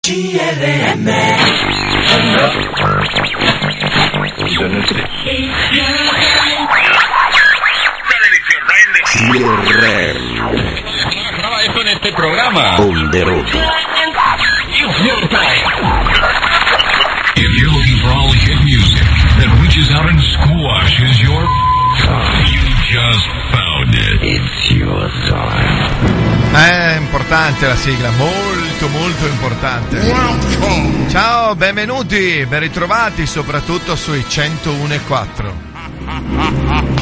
CRM Graba esto en este programa. On the road. If you're looking for all hit music that reaches out and squashes your you just found it. It's your time. È importante la sigla, molto molto importante. Ciao, benvenuti, ben ritrovati soprattutto sui 101.4.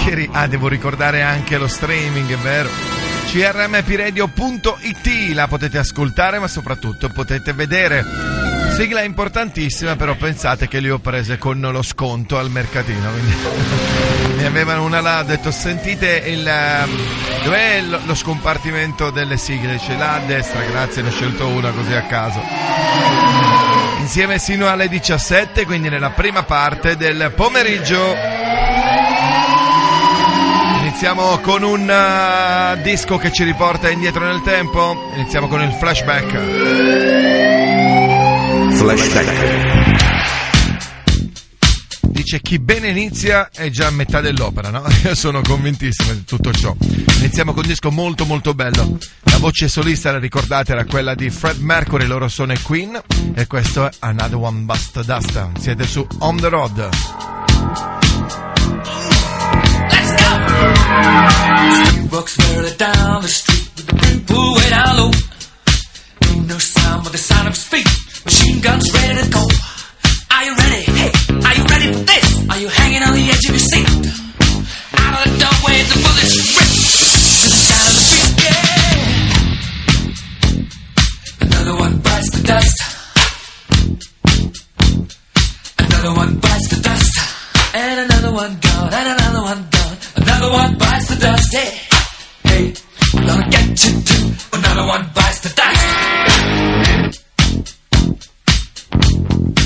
Che ri- ah, devo ricordare anche lo streaming, è vero? crmpiradio.it, la potete ascoltare ma soprattutto potete vedere. Sigla importantissima, però pensate che le ho prese con lo sconto al mercatino. Quindi ne avevano una là, ho detto sentite il... ehm, dov'è lo, lo scompartimento delle sigle? C'è là a destra, grazie, ne ho scelto una così a caso. Insieme sino alle 17, quindi nella prima parte del pomeriggio. Iniziamo con un eh, disco che ci riporta indietro nel tempo. Iniziamo con il flashback. Flashback. Dice chi bene inizia è già a metà dell'opera, no? Io sono convintissimo di tutto ciò. Iniziamo con un disco molto molto bello. La voce solista, la ricordate, era quella di Fred Mercury, loro sono i Queen e questo è Another One Bust Dust. Siete su On The Road. Walks further down the street with the brim pulled way down low. Ain't no sound but the sound of speed. Machine guns ready to go. Are you ready? Hey, are you ready for this? Are you hanging on the edge of your seat? Out of the doorway, the bullets rip. To the sound of the beat, yeah. Another one bites the dust. Another one bites the dust. And another one gone, and another one gone. Another one bites the dust, yeah. Hey, I'm gonna get you too. Another one bites the dust. Thank you.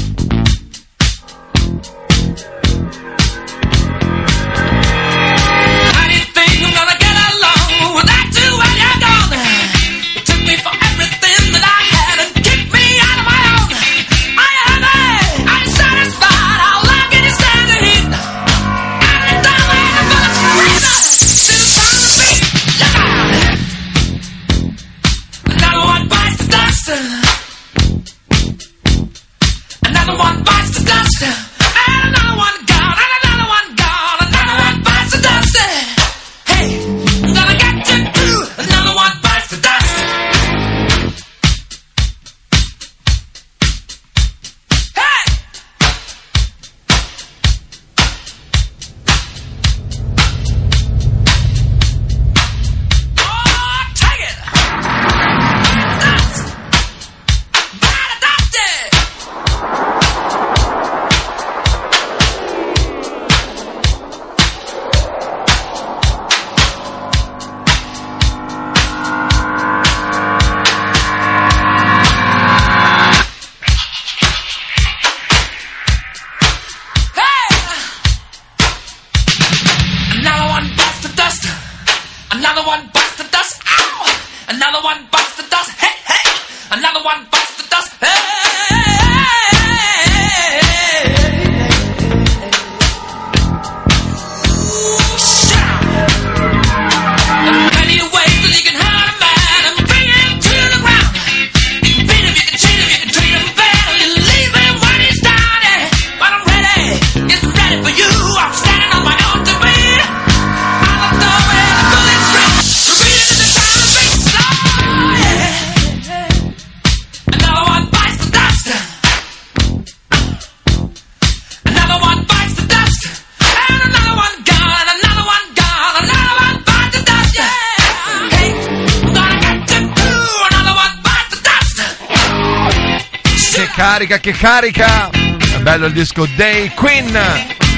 Carica, che carica! È bello il disco Day Queen!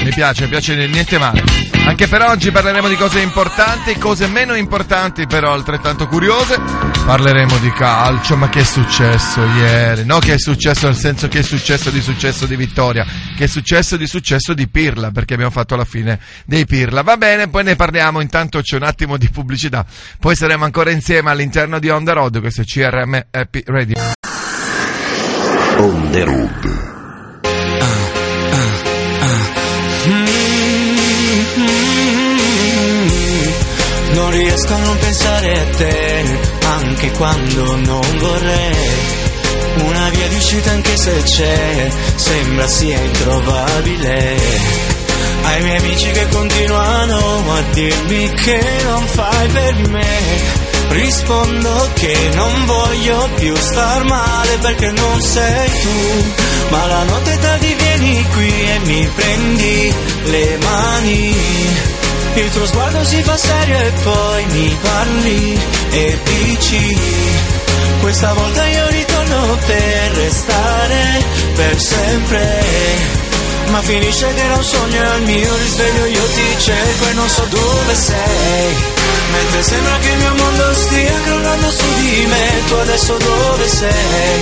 Mi piace, mi piace niente male. Anche per oggi parleremo di cose importanti, cose meno importanti però altrettanto curiose. Parleremo di calcio, ma che è successo ieri? No che è successo nel senso che è successo di successo di vittoria, che è successo di successo di Pirla, perché abbiamo fatto la fine dei Pirla. Va bene, poi ne parliamo, intanto c'è un attimo di pubblicità. Poi saremo ancora insieme all'interno di On The Road, questo è CRM Happy Radio. On the road. Non riesco a non pensare a te, anche quando non vorrei. Una via di uscita anche se c'è, sembra sia introvabile. Ai miei amici che continuano a dirmi che non fai per me. Rispondo che non voglio più star male perché non sei tu. Ma la notte tardi vieni qui e mi prendi le mani. Il tuo sguardo si fa serio e poi mi parli e dici Questa volta io ritorno per restare per sempre Ma finisce che era un sogno e al mio risveglio io ti cerco e non so dove sei Mentre sembra che il mio mondo stia crollando su di me. Tu adesso dove sei?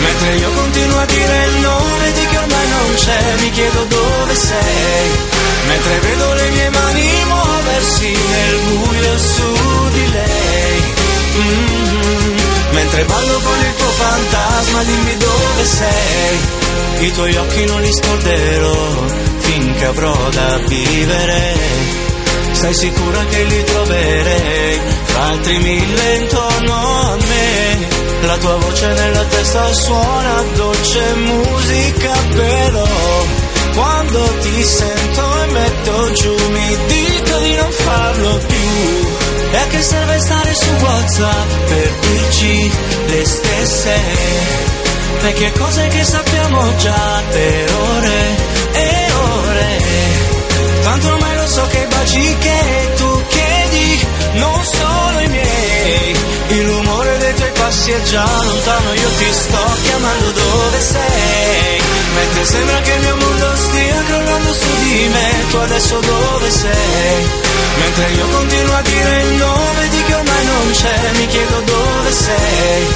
Mentre io continuo a dire il nome di chi ormai non c'è Mi chiedo dove sei. Mentre vedo le mie mani muoversi nel buio su di lei. Mhm. Mentre ballo con il tuo fantasma dimmi dove sei. I tuoi occhi non li scorderò finché avrò da vivere Sei sicura che li troverei? Fra altri mille intorno a me. La tua voce nella testa suona dolce musica però quando ti sento e metto giù mi dico di non farlo più. E a che serve stare su Whatsapp per dirci le stesse? Vecchie cose che sappiamo già per ore e ore Tanto ormai lo so che baci che tu chiedi non sono i miei Il rumore dei tuoi passi è già lontano Io ti sto chiamando dove sei Mentre sembra che il mio mondo stia crollando su di me Tu adesso dove sei? Mentre io continuo a dire il nome di chi ormai non c'è Mi chiedo dove sei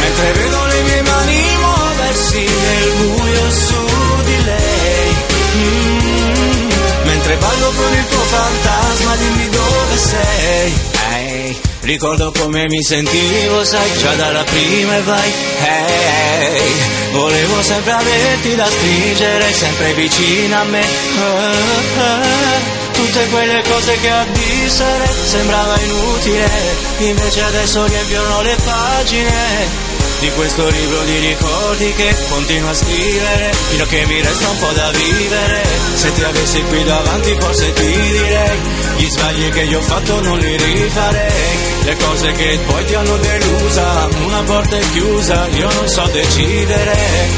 Mentre vedo le mie mani muoversi nel buio su di lei Mm. Mentre ballo con il tuo fantasma dimmi dove sei. Ehi, Ricordo come mi sentivo, sai, già dalla prima e vai. Ehi, Volevo sempre averti da stringere, sempre vicino a me. Ah. Tutte quelle cose che a dissere sembrava inutile Invece adesso riempiono le pagine di questo libro di ricordi che continuo a scrivere fino a che mi resta un po' da vivere. Se ti avessi qui davanti forse ti direi gli sbagli che io ho fatto non li rifarei le cose che poi ti hanno delusa una porta è chiusa io non so decidere.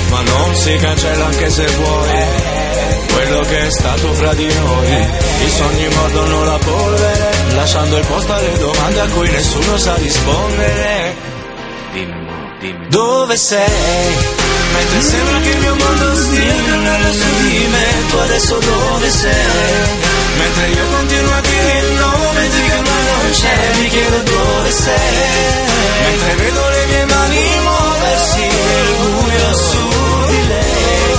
Ma non si cancella anche se vuoi quello che è stato fra di noi. I sogni mordono la polvere lasciando il posto alle domande a cui nessuno sa rispondere dove sei? Mentre sembra che il mio mondo stia crollando su di me Tu adesso dove sei? Mentre io continuo a dire il nome di che non c'è Mi chiedo dove sei? Mentre vedo le mie mani muoversi nel buio su di lei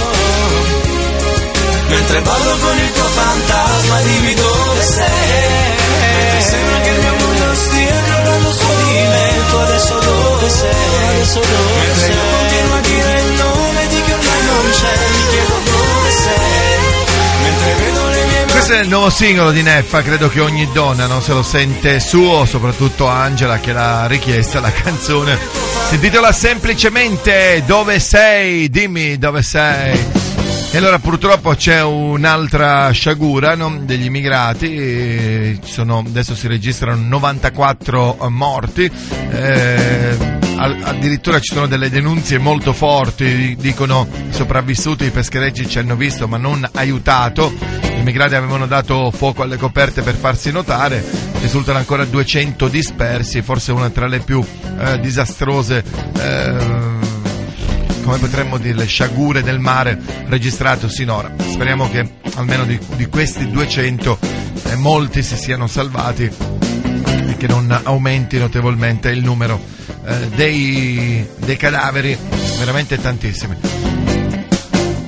Mentre ballo con il tuo fantasma dimmi dove sei Mentre sembra che il mio dove Mentre sei? io continuo a dire il nome di chi ormai non c'è Mi chiedo dove sei Mentre vedo le mie mani Questo è il nuovo singolo di Neffa, credo che ogni donna non se lo sente suo, soprattutto Angela che l'ha richiesta, la canzone si intitola semplicemente Dove sei? Dimmi dove sei. E allora purtroppo c'è un'altra sciagura no, degli immigrati, sono, adesso si registrano 94 morti, eh, addirittura ci sono delle denunzie molto forti, dicono sopravvissuti, i pescherecci ci hanno visto ma non aiutato, gli immigrati avevano dato fuoco alle coperte per farsi notare, risultano ancora 200 dispersi, forse una tra le più eh, disastrose. eh, come potremmo dire, sciagure del mare registrato sinora. Speriamo che almeno di, di questi 200 eh, molti si siano salvati e che non aumenti notevolmente il numero eh, dei, dei cadaveri, veramente tantissimi.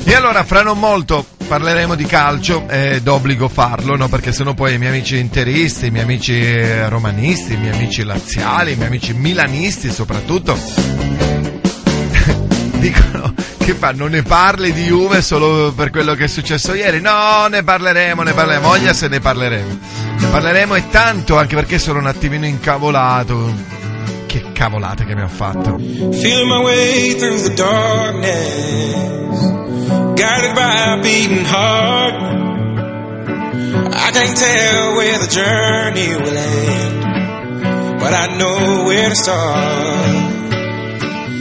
E allora, fra non molto parleremo di calcio, è d'obbligo farlo, no? perché sennò poi i miei amici interisti, i miei amici eh, romanisti, i miei amici laziali, i miei amici milanisti soprattutto, dicono Che fa? Non ne parli di Juve solo per quello che è successo ieri? No, ne parleremo, ne parleremo. Voglia se ne parleremo. Ne parleremo e tanto, anche perché sono un attimino incavolato. Che cavolate che mi ho fatto. Feeling my way through the darkness, guided by a beating heart. I can't tell where the journey will end, but I know where to start.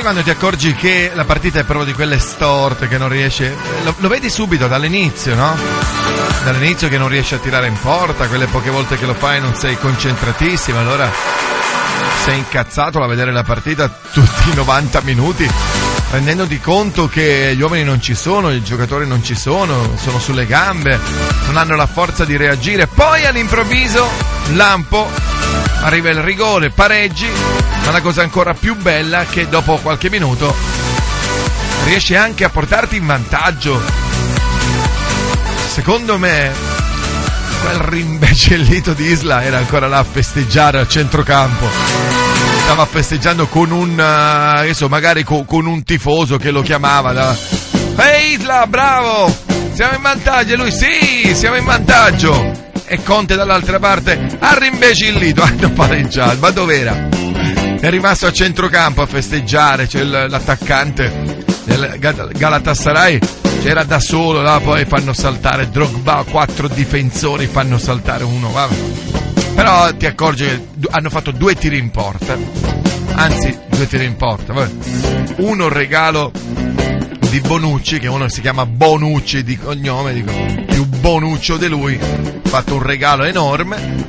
Sai quando ti accorgi che la partita è proprio di quelle storte che non riesce. Lo, lo vedi subito dall'inizio, no? Dall'inizio che non riesci a tirare in porta, quelle poche volte che lo fai non sei concentratissimo, allora sei incazzato a vedere la partita tutti i 90 minuti, rendendoti conto che gli uomini non ci sono, i giocatori non ci sono, sono sulle gambe, non hanno la forza di reagire. Poi all'improvviso, lampo, arriva il rigore, pareggi, ma la cosa ancora più bella è che dopo qualche minuto riesci anche a portarti in vantaggio. Secondo me quel rimbecellito di Isla era ancora là a festeggiare al centrocampo. Stava festeggiando con un, eh, adesso magari co- con un tifoso che lo chiamava. Da... Ehi Isla, bravo! Siamo in vantaggio! E lui, sì, siamo in vantaggio! E Conte dall'altra parte ha rimbecillito, hanno pareggiato. Ma dov'era? È rimasto a centrocampo a festeggiare, c'è l'attaccante del Gal- Galatasaray c'era da solo, là poi fanno saltare Drogba, quattro difensori fanno saltare uno, vabbè. Però ti accorgi che hanno fatto due tiri in porta, anzi due tiri in porta, vabbè. uno regalo di Bonucci, che uno si chiama Bonucci di cognome, dico, Bonuccio di lui, fatto un regalo enorme.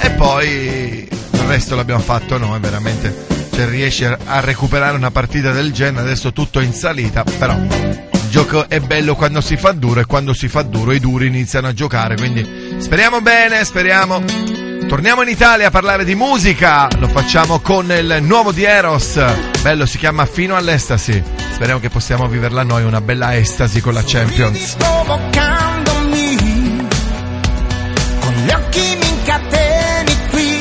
E poi il resto l'abbiamo fatto noi, veramente. Cioè riesci a recuperare una partita del genere, adesso tutto in salita, però il gioco è bello quando si fa duro e quando si fa duro i duri iniziano a giocare, quindi speriamo bene, speriamo. Torniamo in Italia a parlare di musica, lo facciamo con il nuovo di Eros, bello si chiama Fino all'estasi, speriamo che possiamo viverla noi una bella estasi con la Champions. Occhi mi incateni qui.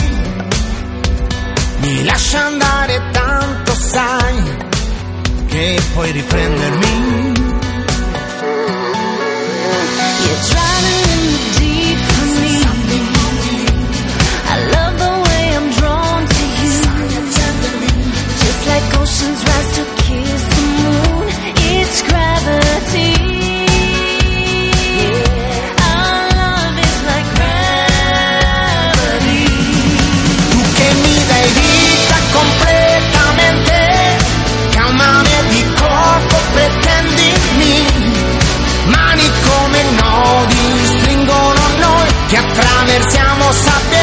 Mi lascia andare tanto sai che puoi riprendermi Ejerciamos a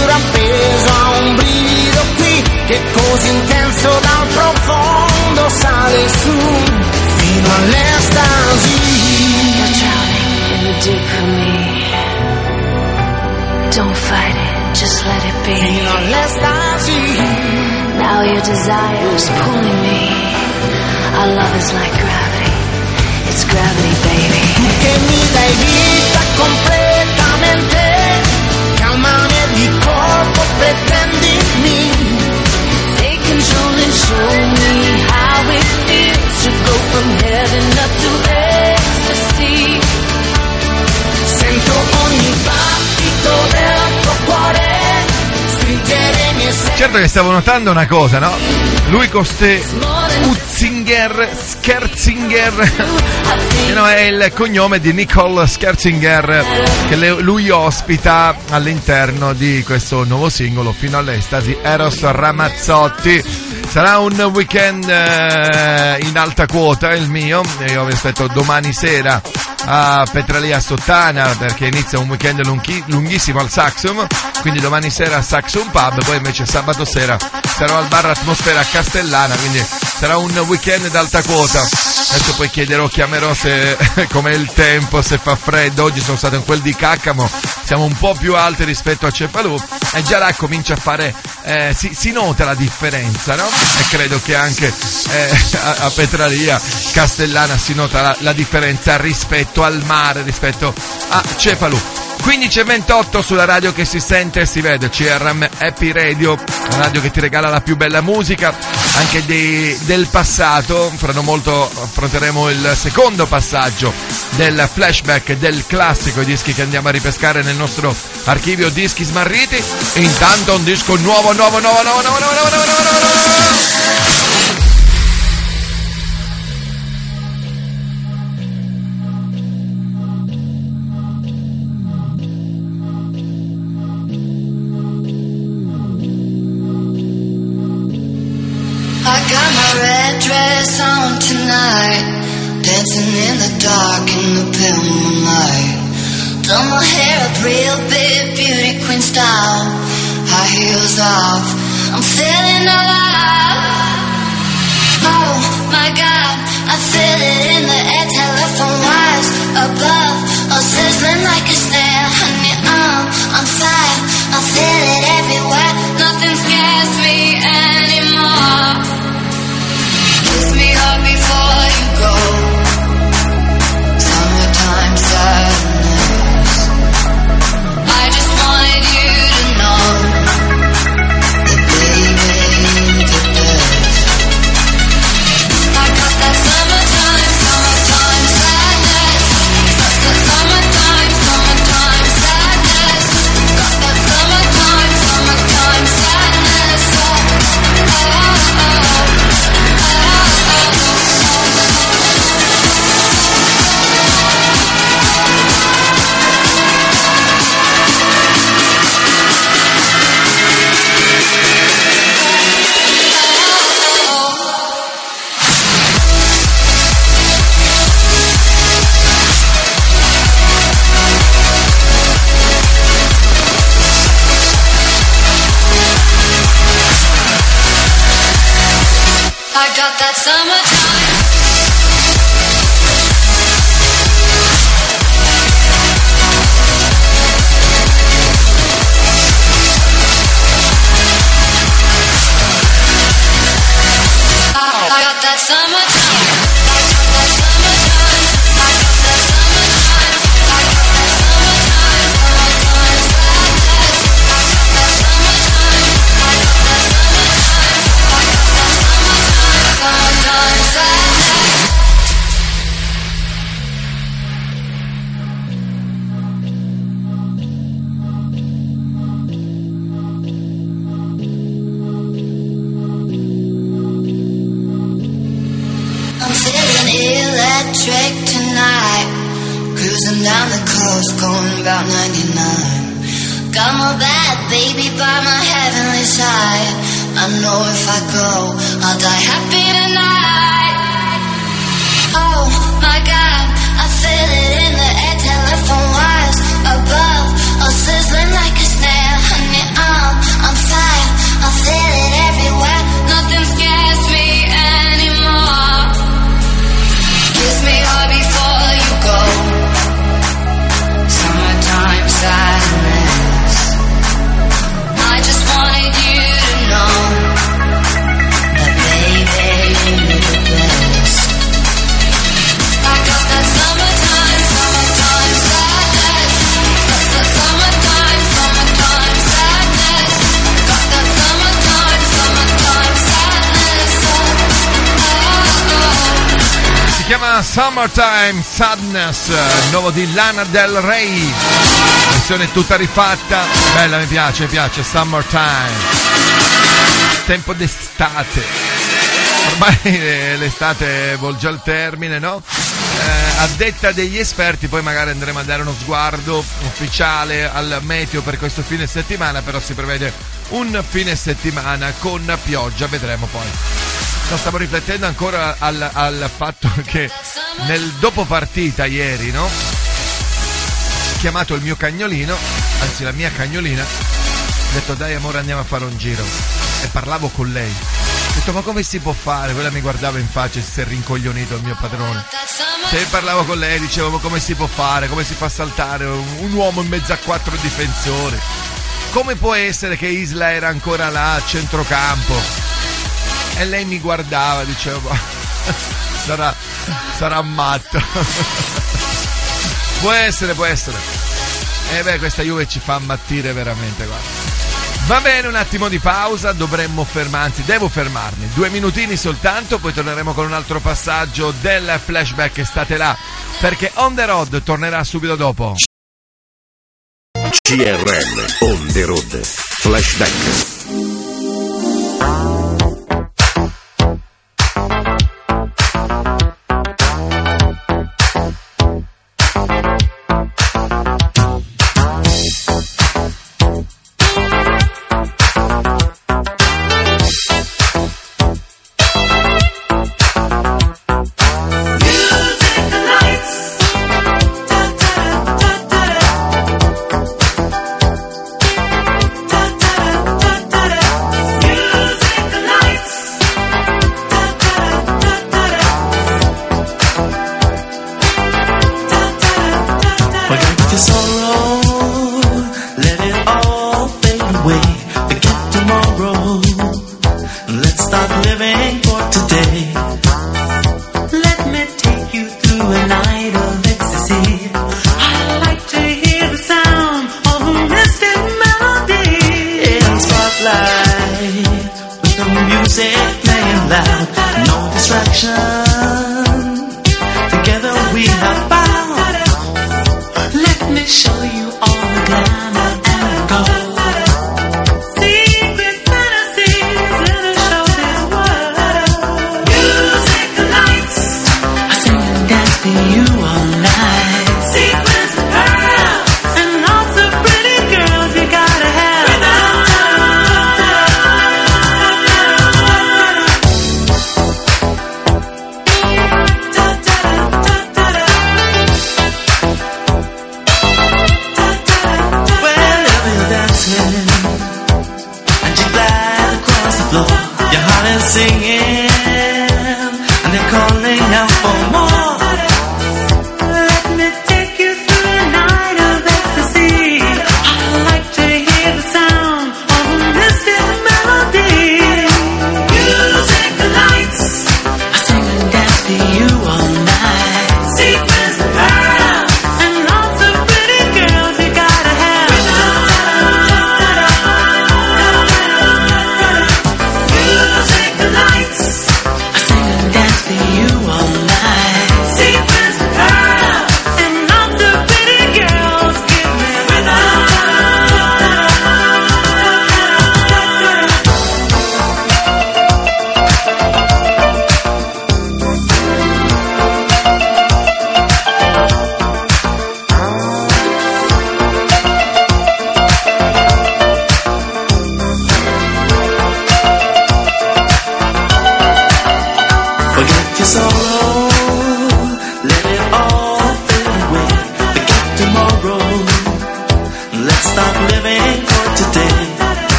sospiro appeso a un brivido qui che così intenso dal profondo sale su fino all'estasi. You're drowning in the deep for me. Don't fight it, just let it be. Fino all'estasi. Now your desire's pulling me. Our love is like gravity. It's gravity, baby. che mi dai vita Certo che stavo notando una cosa, no? Lui con ste Utzinger, Scherzinger, che no, è il cognome di Nicole Scherzinger, che lui ospita all'interno di questo nuovo singolo, fino all'estasi, Eros Ramazzotti. Sarà un weekend eh, in alta quota il mio, io vi aspetto domani sera a Petralia Sottana perché inizia un weekend lunghi- lunghissimo al Saxum, quindi domani sera a Saxum Pub, poi invece sabato sera sarò al bar Atmosfera a Castellana, quindi sarà un weekend d'alta quota. Adesso poi chiederò, chiamerò se com'è il tempo, se fa freddo, oggi sono stato in quel di Caccamo, siamo un po' più alti rispetto a Cefalù. E già là comincia a fare, eh, si, si nota la differenza, no? E credo che anche eh, a, a Petralia Castellana si nota la, la differenza rispetto al mare, rispetto a Cefalù. 15.28 sulla radio che si sente e si vede, CRM Happy Radio, la radio che ti regala la più bella musica, anche dei- del passato, fra non molto affronteremo il secondo passaggio del flashback del classico, i dischi che andiamo a ripescare nel nostro archivio dischi smarriti, e intanto un disco nuovo, nuovo, nuovo, nuovo, nuovo, nuovo, nuovo, nuovo, nuovo, nuovo. Got that summertime. Summertime Sadness, nuovo di Lana Del Rey. Versione tutta rifatta. Bella, mi piace, mi piace. Summertime. Tempo d'estate. Ormai eh, l'estate volge al termine, no? Eh, a detta degli esperti, poi magari andremo a dare uno sguardo ufficiale al meteo per questo fine settimana, però si prevede un fine settimana con pioggia, vedremo poi. No, stavo riflettendo ancora al, al fatto che nel dopo partita ieri, no? Ho chiamato il mio cagnolino, anzi la mia cagnolina, ho detto dai amore andiamo a fare un giro. E parlavo con lei. Ho detto ma come si può fare? Quella mi guardava in faccia e si è rincoglionito il mio padrone. Se parlavo con lei dicevo come si può fare, come si fa a saltare un uomo in mezzo a quattro difensori. Come può essere che Isla era ancora là a centrocampo? E lei mi guardava, diceva, sarà, sarà matto. può essere, può essere. E beh, questa Juve ci fa ammattire veramente, guarda. Va bene, un attimo di pausa, dovremmo fermarci, devo fermarmi, due minutini soltanto, poi torneremo con un altro passaggio del flashback, state là, perché On The Road tornerà subito dopo. CRM On The Road Flashback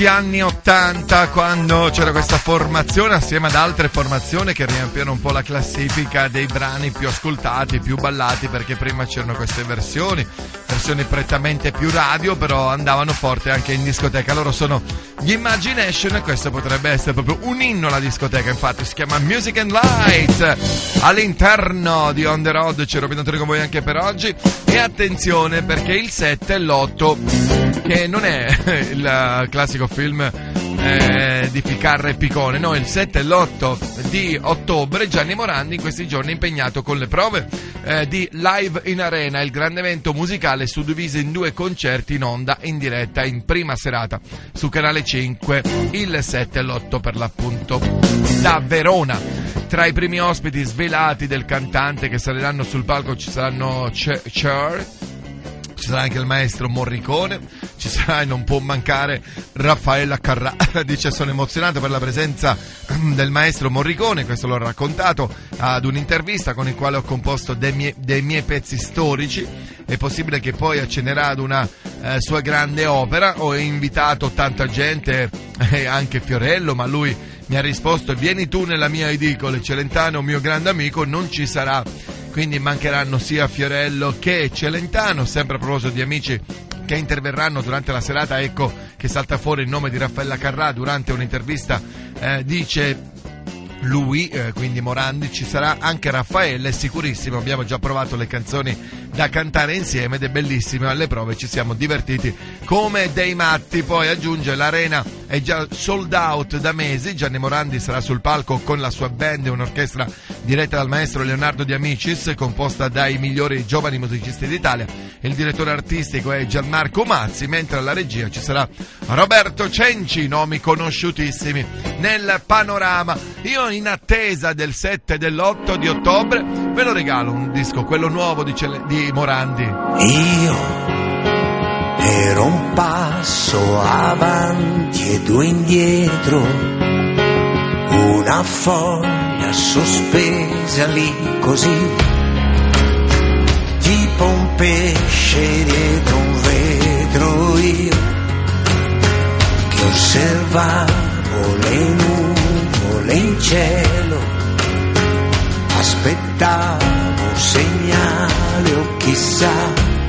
13 anni 80 quando c'era questa formazione assieme ad altre formazioni che riempiono un po' la classifica dei brani più ascoltati, più ballati perché prima c'erano queste versioni, versioni prettamente più radio però andavano forte anche in discoteca. Loro sono gli Imagination e questo potrebbe essere proprio un inno alla discoteca infatti si chiama Music and Light. All'interno di On The Road ci Robin Antonio con voi anche per oggi e attenzione perché il 7 e l'8 che non è il classico film eh, di Ficarra e Picone, no, il 7 e l'8 di ottobre Gianni Morandi in questi giorni è impegnato con le prove eh, di Live in Arena, il grande evento musicale suddiviso in due concerti in onda in diretta in prima serata su Canale 5 il 7 e l'8 per l'appunto da Verona. Tra i primi ospiti svelati del cantante che saliranno sul palco ci saranno Cher ci sarà anche il maestro Morricone, ci sarà e non può mancare Raffaella Carrà. Dice sono emozionato per la presenza del maestro Morricone, questo l'ho raccontato ad un'intervista con il quale ho composto dei miei, dei miei pezzi storici. È possibile che poi accennerà ad una eh, sua grande opera. Ho invitato tanta gente, eh, anche Fiorello, ma lui mi ha risposto vieni tu nella mia edicola, Celentano, mio grande amico, non ci sarà quindi mancheranno sia Fiorello che Celentano, sempre a proposito di amici che interverranno durante la serata, ecco che salta fuori il nome di Raffaella Carrà durante un'intervista, eh, dice lui, eh, quindi Morandi, ci sarà anche Raffaella, è sicurissimo, abbiamo già provato le canzoni da cantare insieme ed è bellissimo, alle prove ci siamo divertiti come dei matti, poi aggiunge l'arena è già sold out da mesi. Gianni Morandi sarà sul palco con la sua band, un'orchestra diretta dal maestro Leonardo Di Amicis, composta dai migliori giovani musicisti d'Italia. Il direttore artistico è Gianmarco Mazzi, mentre alla regia ci sarà Roberto Cenci, nomi conosciutissimi nel panorama. Io in attesa del 7 e dell'8 di ottobre ve lo regalo un disco, quello nuovo di, Cele- di Morandi. Io ero un passo avanti e due indietro, una foglia sospesa lì così, tipo un pesce dietro un vetro io, che osservavo le nuvole in cielo, aspettavo segnale o chissà.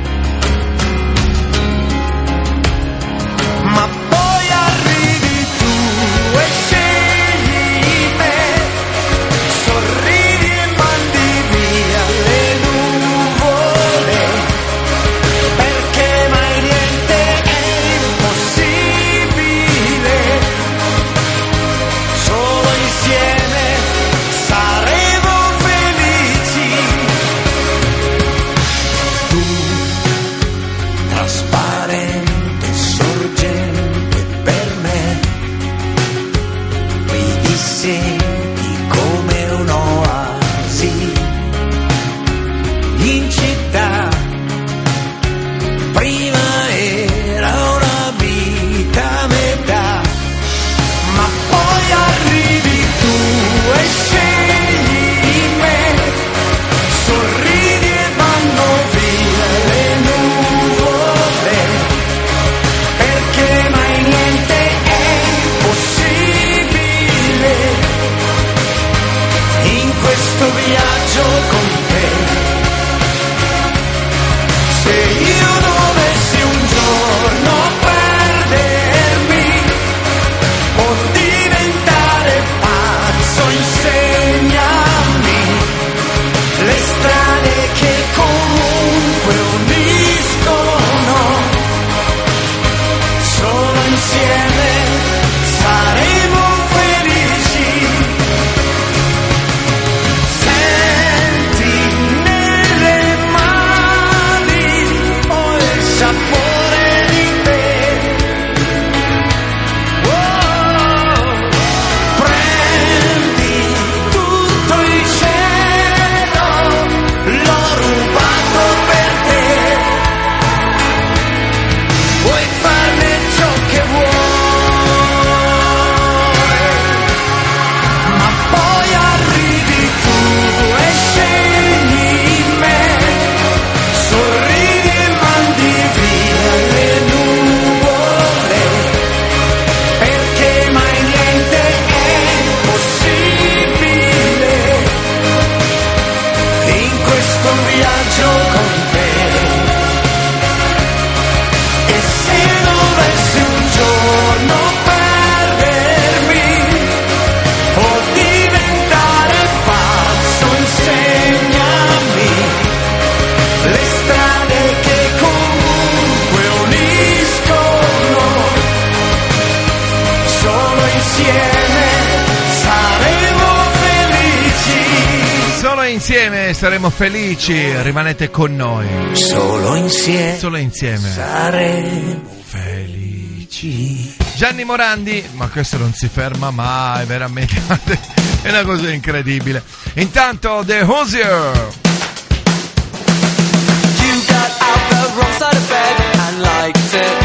Insieme saremo felici, rimanete con noi. Solo insieme Solo insieme. saremo Felici. Gianni Morandi, ma questo non si ferma mai, veramente. È una cosa incredibile. Intanto The Hoosier. You got out the wrong side of bed and liked it.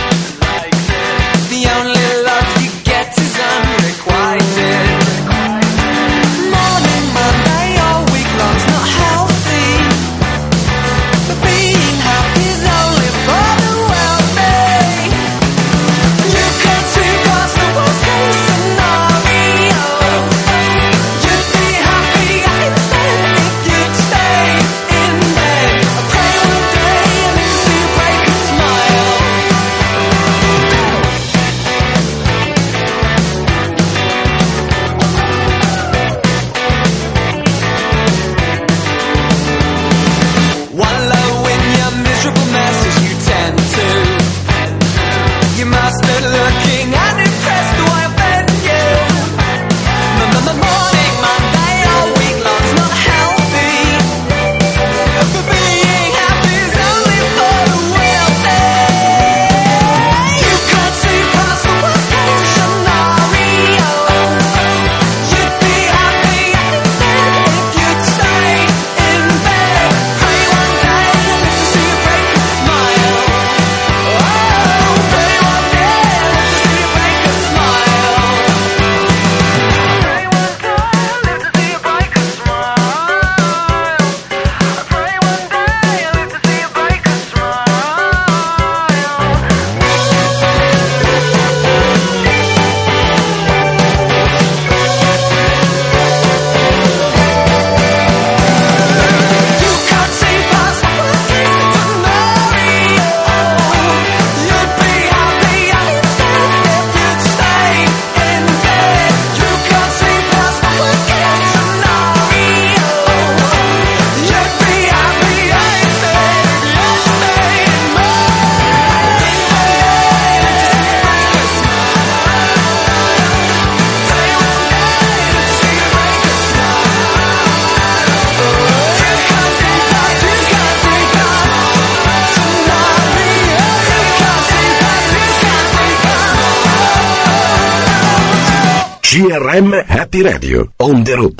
CRM Happy Radio. On the road.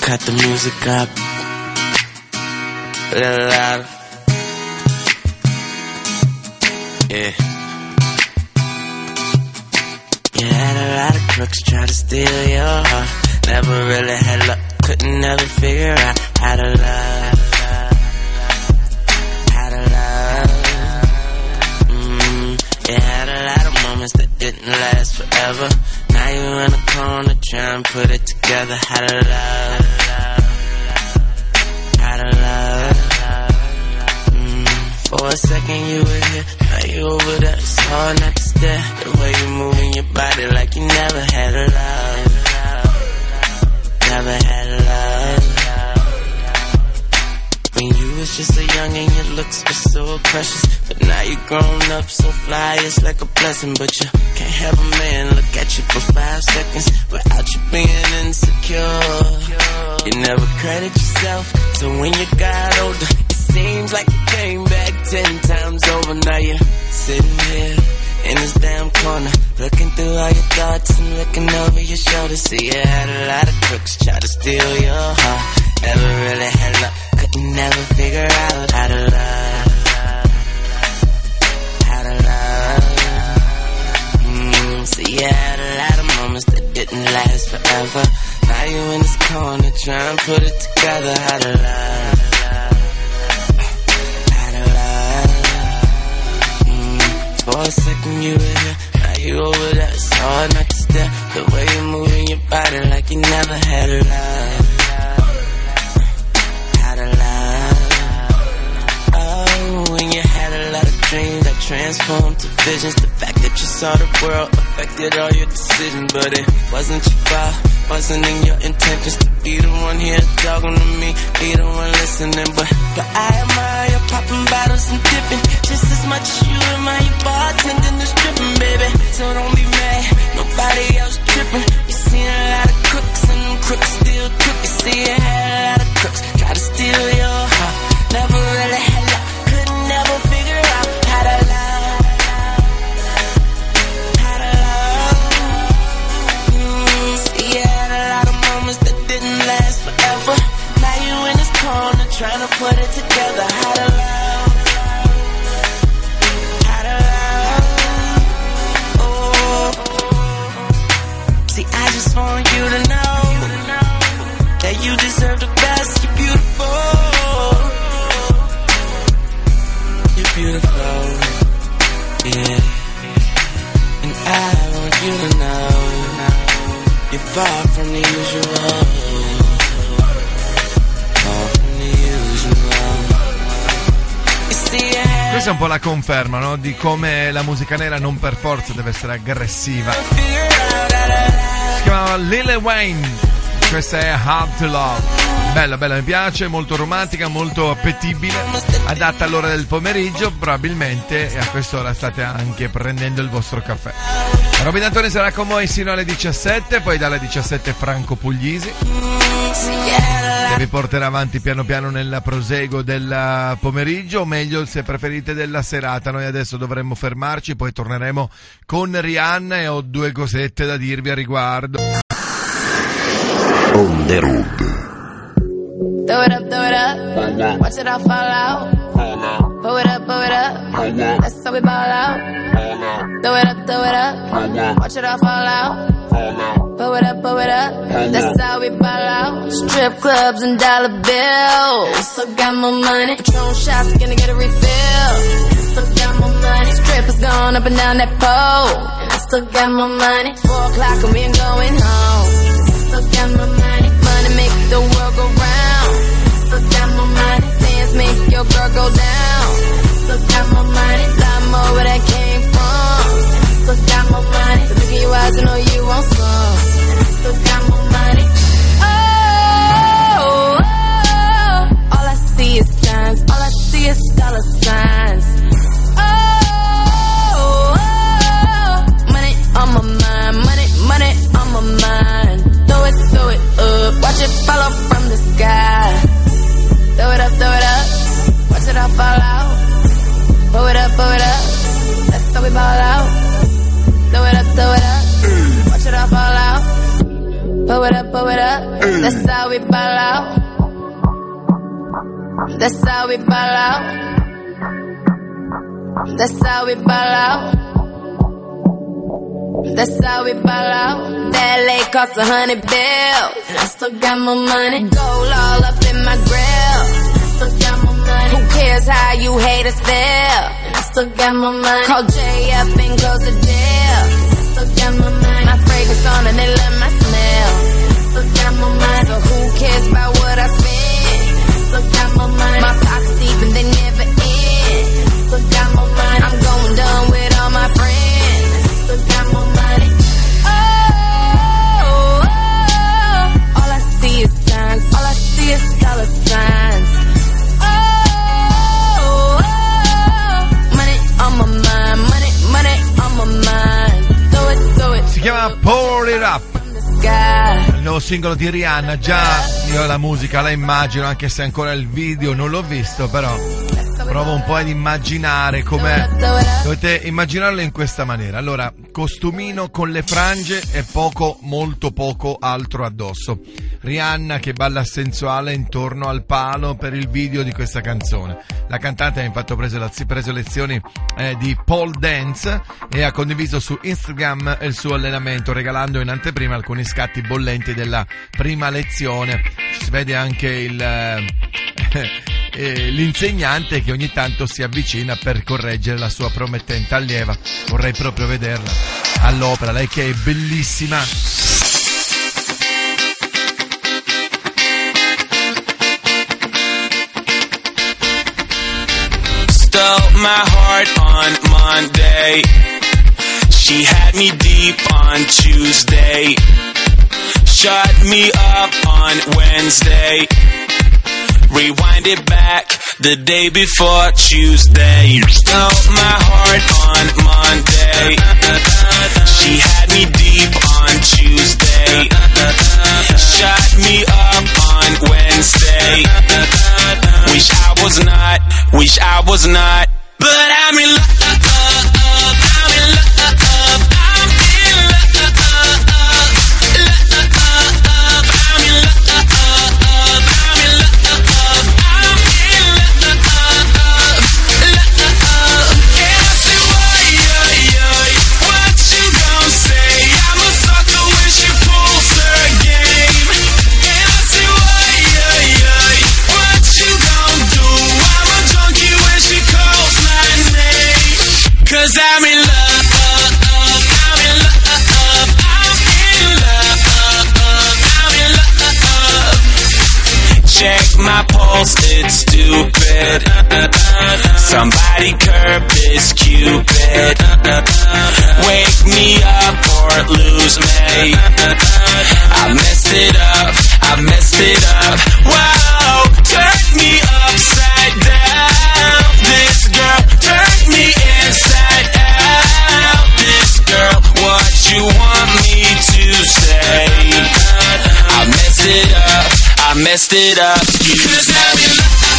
Cut the music up. A little louder. Yeah. You had a lot of crooks try to steal your heart. Never really had luck, couldn't never figure out how to love. How to love. Mm, you had a lot of moments that didn't last forever. Now you're in a corner trying to put it together. How to love. How to love. Mm, for a second you were here, now you over there. It's hard not to stare. The way you're moving your body like you never had a love. Never had a love. Was just a young and your looks were so precious. But now you're grown up so fly, it's like a blessing. But you can't have a man look at you for five seconds without you being insecure. You never credit yourself, so when you got older, it seems like you came back ten times over. Now you're sitting here in this damn corner, looking through all your thoughts and looking over your shoulder. See, you had a lot of crooks try to steal your heart. Never really had luck, couldn't never figure out how to love. How to love. Mm, see, you had a lot of moments that didn't last forever. Now you in this corner trying to put it together. How to love. How to love. Mm, for a second you were here, now you over there. It's hard not to stare. The way you're moving your body like you never had a love. Dreams that transformed to visions. The fact that you saw the world affected all your decisions, but it wasn't your fault. Wasn't in your intentions to be the one here talking to me, be the one listening. But, but I admire popping bottles and dipping just as much as you admire you bartending and stripping, baby. So don't be mad, nobody else tripping. You seen a lot of crooks and them crooks still crook. You see you had a lot of crooks try to steal your heart. Never really had trying to put it together. How to love. How to love. Oh. See, I just want you to know that you deserve the best. You're beautiful. You're beautiful. Yeah. And I want you to know you're far from the usual. Questa è un po' la conferma, no? Di come la musica nera non per forza deve essere aggressiva. Si chiamava Lil Wayne. Questa è Hard to Love. Bella, bella, mi piace, molto romantica, molto appetibile, adatta all'ora del pomeriggio, probabilmente e a quest'ora state anche prendendo il vostro caffè. Robin Antoni sarà con voi sino alle 17, poi dalle 17 Franco Puglisi che vi porterà avanti piano piano nel proseguo del pomeriggio, o meglio se preferite della serata. Noi adesso dovremmo fermarci, poi torneremo con Rihanna e ho due cosette da dirvi a riguardo. On the road. Throw it up, throw it up. Watch it all fall out. Pull it up, pull it up. That's how we ball out. Throw it up, throw it up. Watch it all fall out. Pull it up, pull it up. That's how we ball out. Strip clubs and dollar bills. Still got more money. Patron shots, gonna get a refill. Still got more money. Strippers going up and down that pole. And I still got more money. Four o'clock and we ain't going home. Still got more money. Money make the world go round. Still got more money. Dance make your girl go down. Still got more money. Lot more where that came from. Still got more money. The look in your eyes, I know you want some. Still got more money. Oh, oh, oh. all I see is signs. All I see is dollar signs. Watch it follow from the sky. Throw it up, throw it up. Watch it all fall out. Throw it up, throw it up. That's how we ball out. Throw it up, throw it up. Watch it all fall out. Throw it up, throw it up. That's how we ball out. That's how we ball out. That's how we ball out. That lake cost a hundred bills. And I still got my money. Gold all up in my grill. I still got my money. Who cares how you haters feel? And I still got my money. Call Jay up and close the deal. I still got my money. My fragrance on and they love my smell. I still got my money. So who cares about what I spend? I still got my money. My pockets deep and they never end. I still got my Is dollar signs. Oh, oh, money on my mind. Money, money on my mind. Throw it, throw it. Si chiama Pour It Up. Il nuovo singolo di Rihanna, già io la musica la immagino, anche se ancora il video non l'ho visto, però provo un po' ad immaginare come dovete immaginarlo in questa maniera. Allora, costumino con le frange e poco, molto poco altro addosso. Rihanna che balla sensuale intorno al palo per il video di questa canzone. La cantante ha infatti preso, la- preso lezioni eh, di pole dance e ha condiviso su Instagram il suo allenamento regalando in anteprima alcuni scatti bollenti della prima lezione. Ci si vede anche il... eh, eh, l'insegnante che ogni tanto si avvicina per correggere la sua promettente allieva. Vorrei proprio vederla all'opera, lei che è bellissima. My heart on Monday. She had me deep on Tuesday. Shut me up on Wednesday. Rewind it back the day before Tuesday. Stole my heart on Monday. She had me deep on Tuesday. Shut me up on Wednesday. Wish I was not, wish I was not. But I'm in love, I'm in love, stupid. Somebody curb this cupid. Wake me up or lose me. I messed it up, I messed it up. Wow, turn me upside down. This girl turned me inside out. This girl, what you want me to say? I messed it up, I messed it up. Cause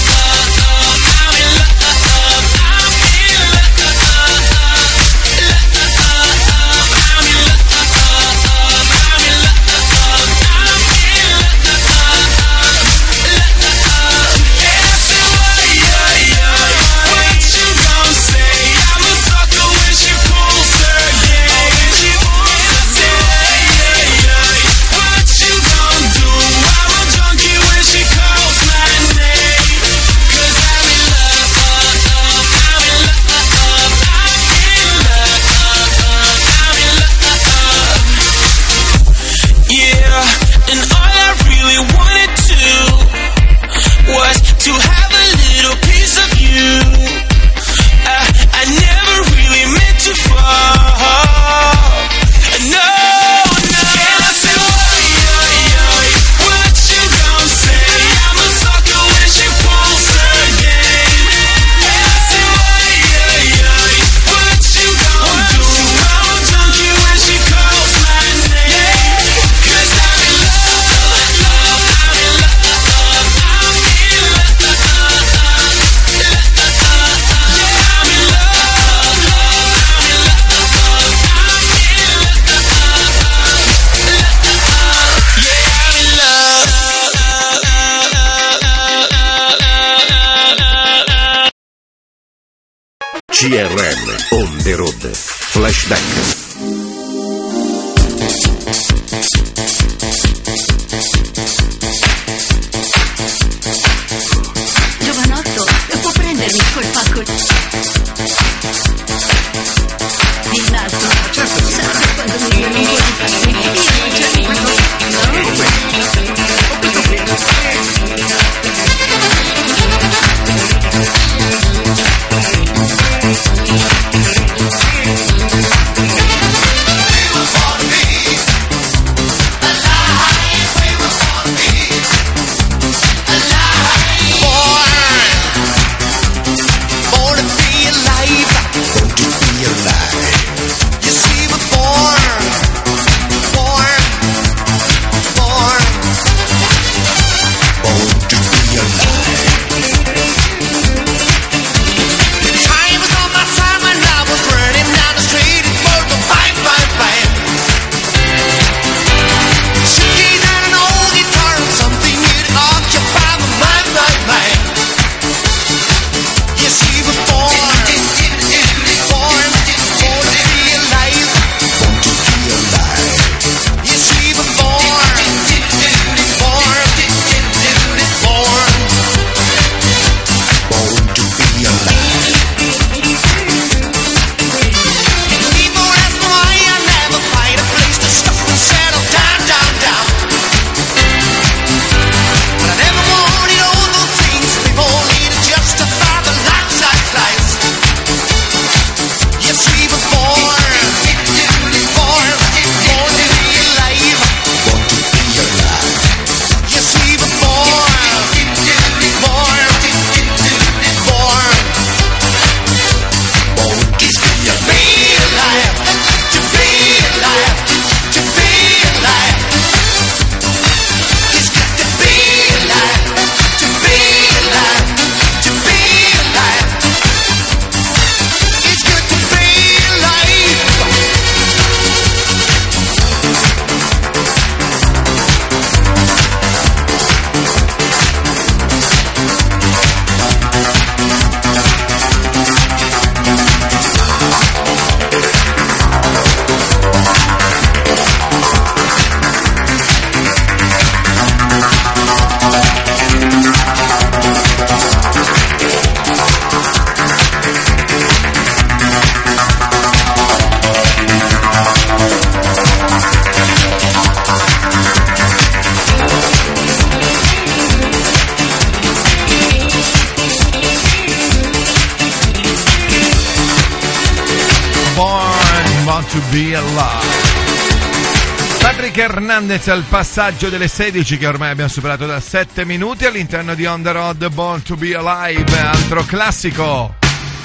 Fernandez al passaggio delle 16 che ormai abbiamo superato da 7 minuti all'interno di On The Road Born To Be Alive, altro classico.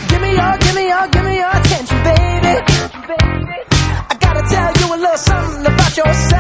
Give me your, give me your, give me your attention baby I gotta tell you a little something about yourself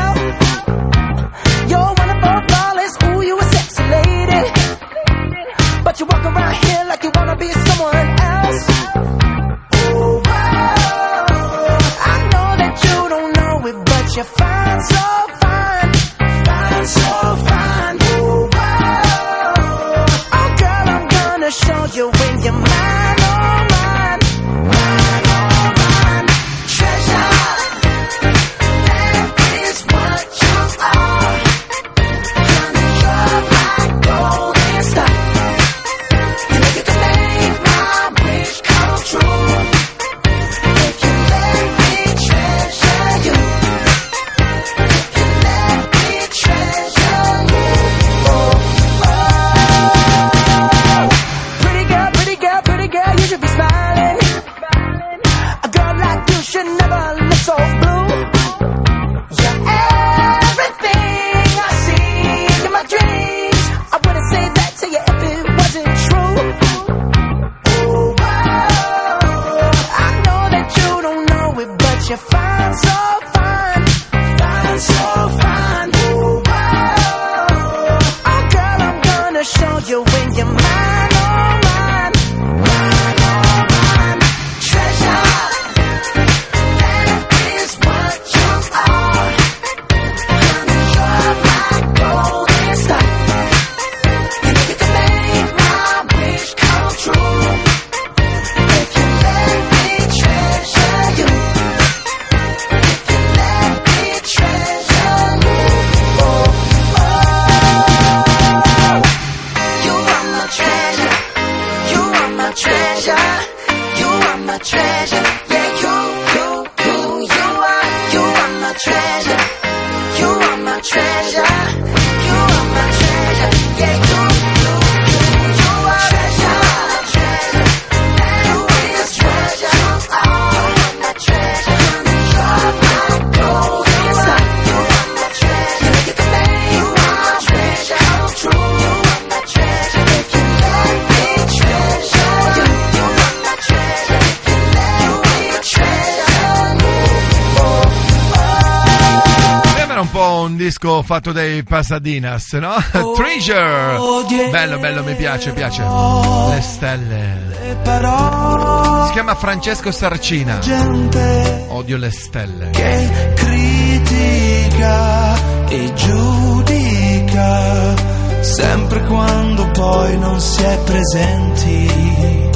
disco fatto dai Pasadinas, no? Oh, Treasure! Odierò, bello, bello, mi piace, piace. Le stelle. Le parole, si chiama Francesco Sarcina. Gente, Odio le stelle. Che critica e giudica sempre quando poi non si è presenti.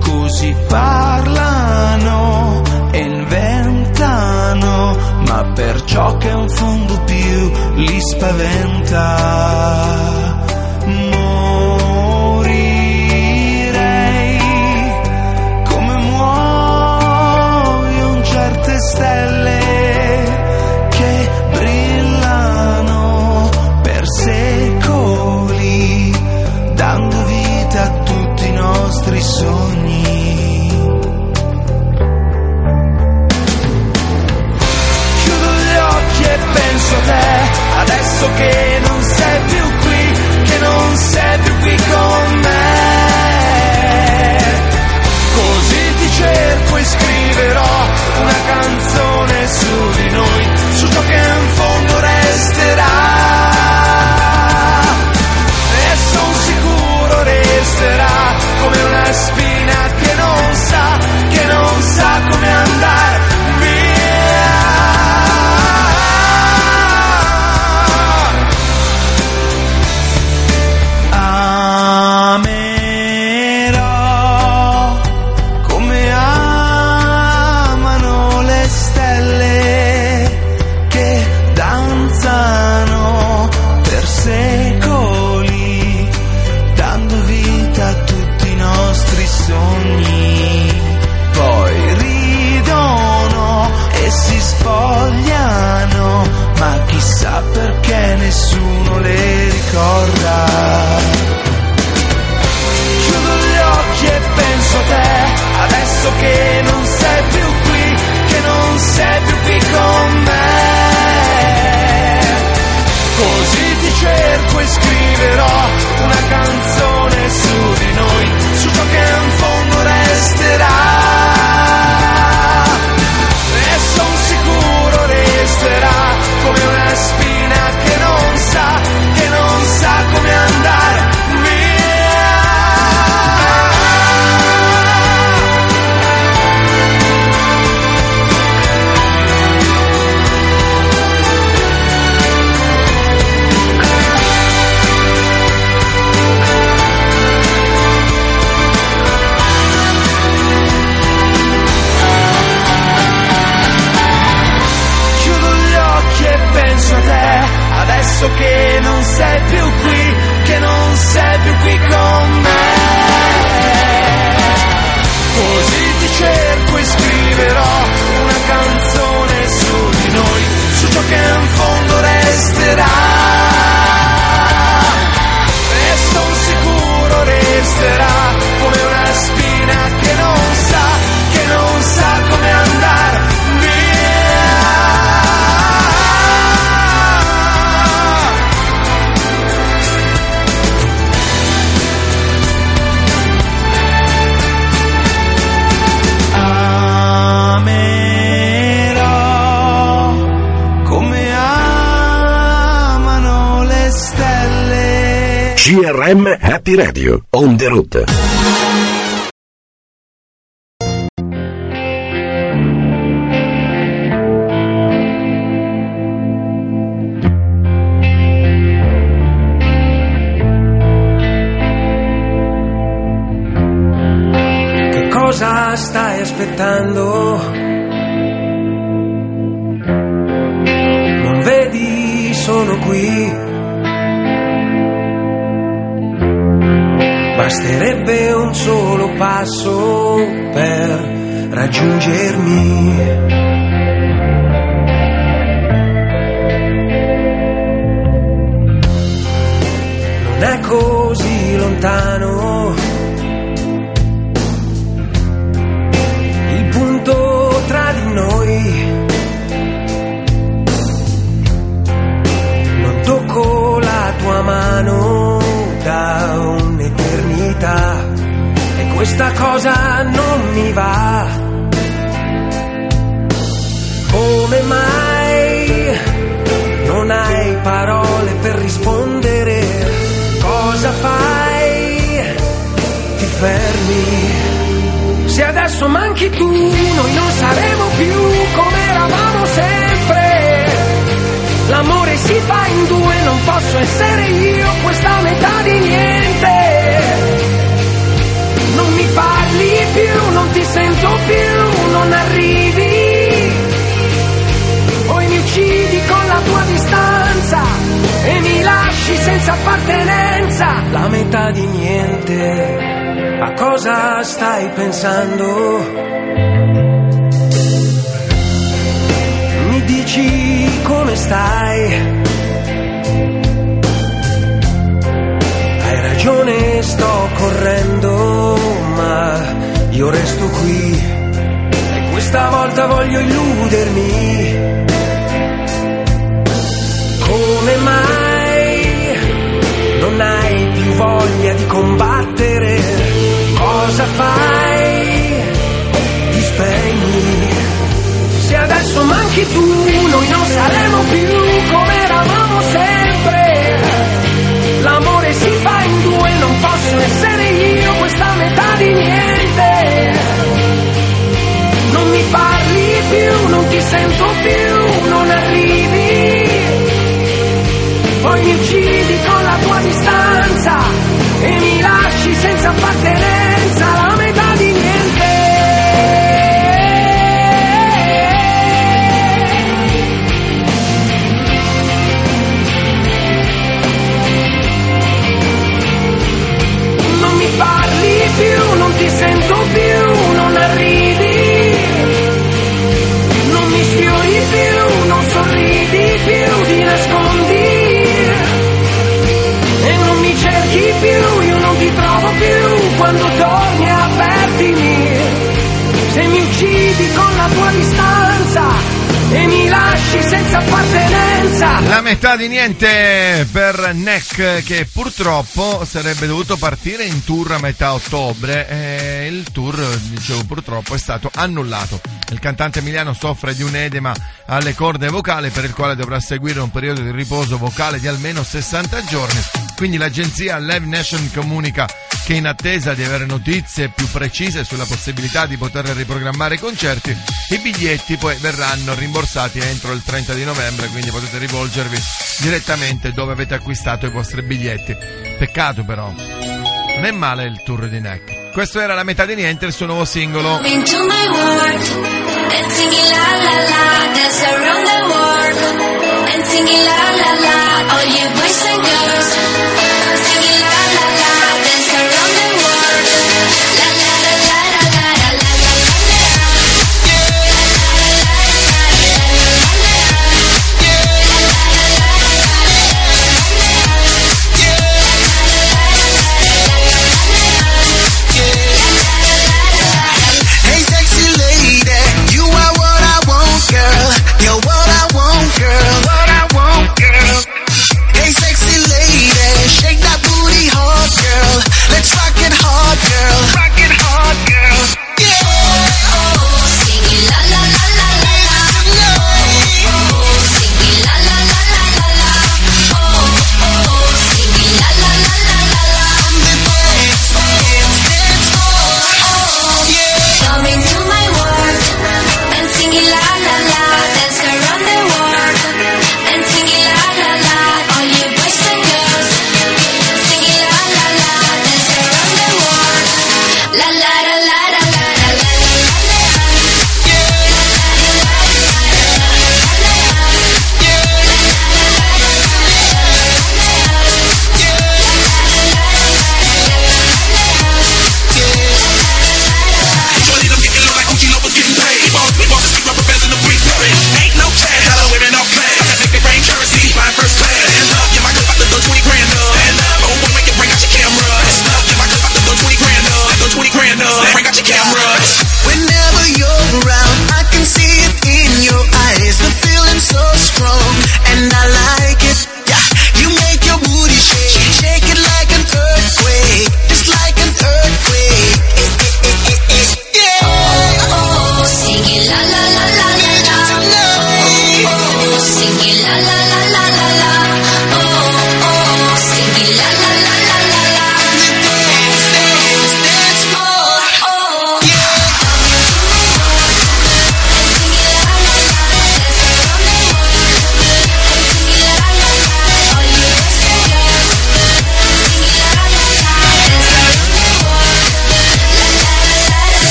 Così parlano ma per ciò che è un fondo più li spaventa. penso te, adesso che canzone. FM Happy Radio, on the road. Di niente. A cosa stai pensando? Mi dici come stai? Hai ragione, sto correndo, ma io resto qui. E questa volta voglio illudermi. Voglia di combattere? Cosa fai? Ti spegni. Se adesso manchi tu, noi non saremo più come eravamo sempre. L'amore si fa in due, non posso essere io questa metà di niente. Non mi parli più, non ti sento più, Poi mi uccidi con la tua distanza e mi lasci senza appartenenza, uccidi con la tua distanza e mi lasci senza appartenenza. La metà di niente per Neck che purtroppo sarebbe dovuto partire in tour a metà ottobre e il tour, dicevo purtroppo, è stato annullato. Il cantante emiliano soffre di un edema alle corde vocali per il quale dovrà seguire un periodo di riposo vocale di almeno 60 giorni. Quindi l'agenzia Live Nation comunica che in attesa di avere notizie più precise sulla possibilità di poter riprogrammare i concerti, i biglietti poi verranno rimborsati entro il 30 di novembre, quindi potete rivolgervi direttamente dove avete acquistato i vostri biglietti. Peccato però. Non è male il tour di Neck. Questo era la metà di niente, il suo nuovo singolo. Into my world and singing la la la, singing la la la, all you boys and girls. Singing la la la,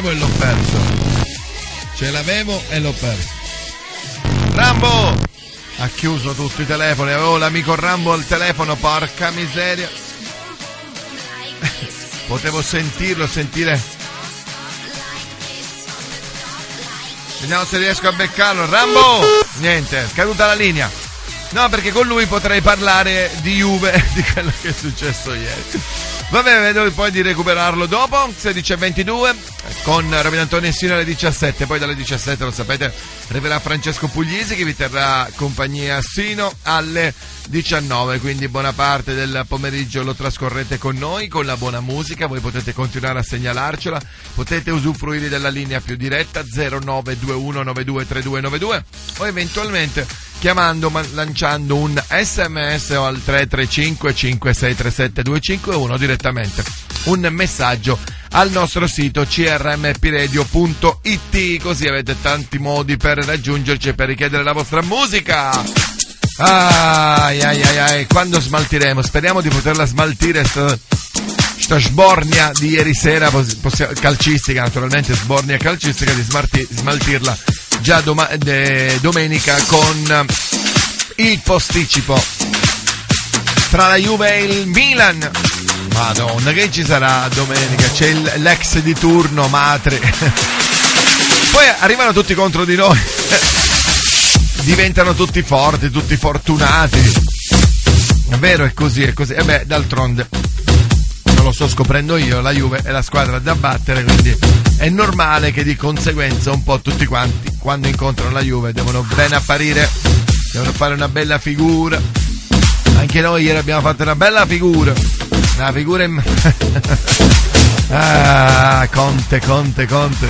l'avevo e l'ho perso. Ce l'avevo e l'ho perso. Rambo! Ha chiuso tutti i telefoni, avevo l'amico Rambo al telefono, porca miseria. Potevo sentirlo, sentire. Vediamo se riesco a beccarlo. Rambo! Niente, caduta la linea. No, perché con lui potrei parlare di Juve, di quello che è successo ieri. Va bene, vedo poi di recuperarlo dopo, 16.22, con Robin Antonio Sino alle 17, poi dalle 17, lo sapete, arriverà Francesco Puglisi che vi terrà compagnia sino alle 19, quindi buona parte del pomeriggio lo trascorrete con noi, con la buona musica, voi potete continuare a segnalarcela, potete usufruire della linea più diretta 0921923292 o eventualmente chiamando, ma lanciando un sms o al 335 5637 251 direttamente. Un messaggio al nostro sito crmpradio.it così avete tanti modi per raggiungerci e per richiedere la vostra musica. Ai ai ai ai, quando smaltiremo? Speriamo di poterla smaltire sta, sta sbornia di ieri sera, pos- possia- calcistica naturalmente, sbornia calcistica, di smarti- smaltirla già doma- de- domenica con il posticipo tra la Juve e il Milan. Madonna, che ci sarà domenica? C'è l'ex di turno, Matri. Poi arrivano tutti contro di noi. Diventano tutti forti, tutti fortunati. È vero, è così, è così. E beh, d'altronde non lo sto scoprendo io, la Juve è la squadra da battere, quindi è normale che di conseguenza un po' tutti quanti quando incontrano la Juve devono ben apparire, devono fare una bella figura. Anche noi ieri abbiamo fatto una bella figura. Una figura in... ah, Conte, Conte, Conte.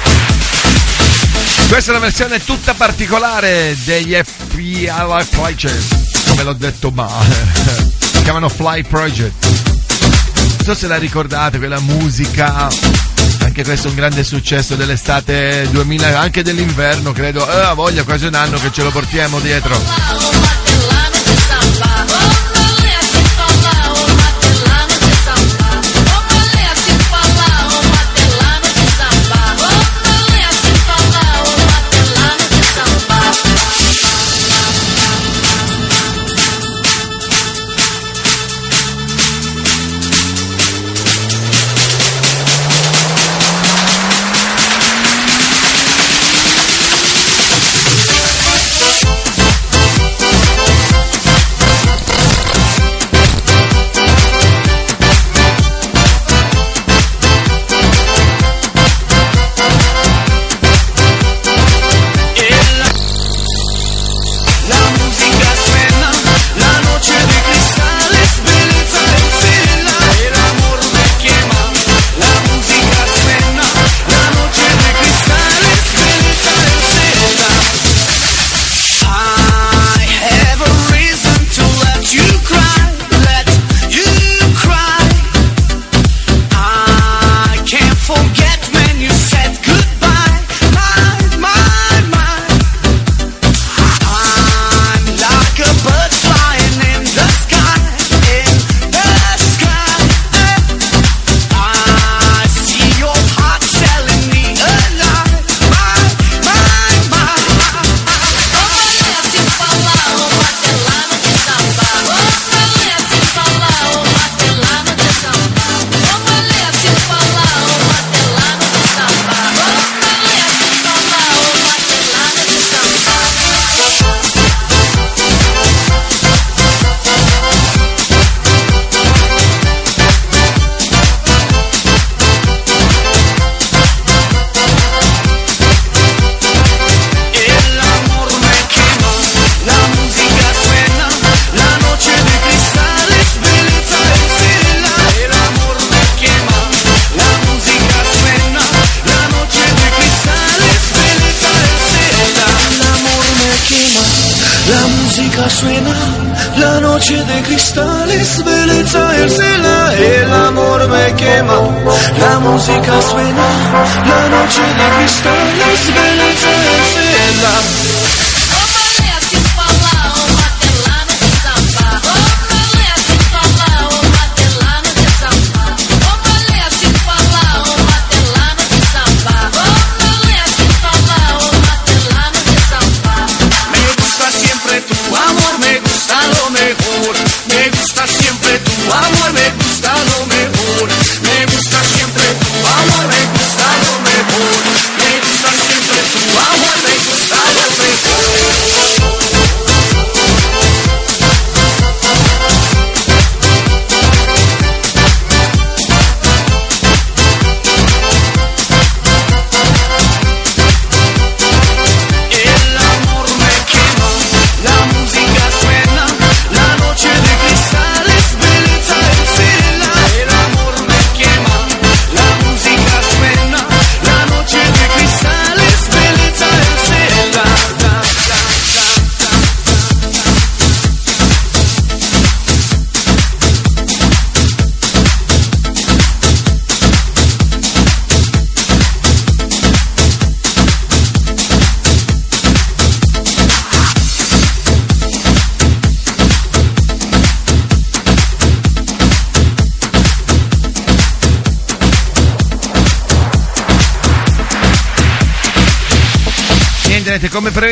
Questa è una versione tutta particolare degli FBI Flychers, come l'ho detto male. Si chiamano Fly Project. Non so se la ricordate, quella musica. Anche questo è un grande successo dell'estate 2000, anche dell'inverno, credo. Eh, voglia, quasi un anno che ce lo portiamo dietro.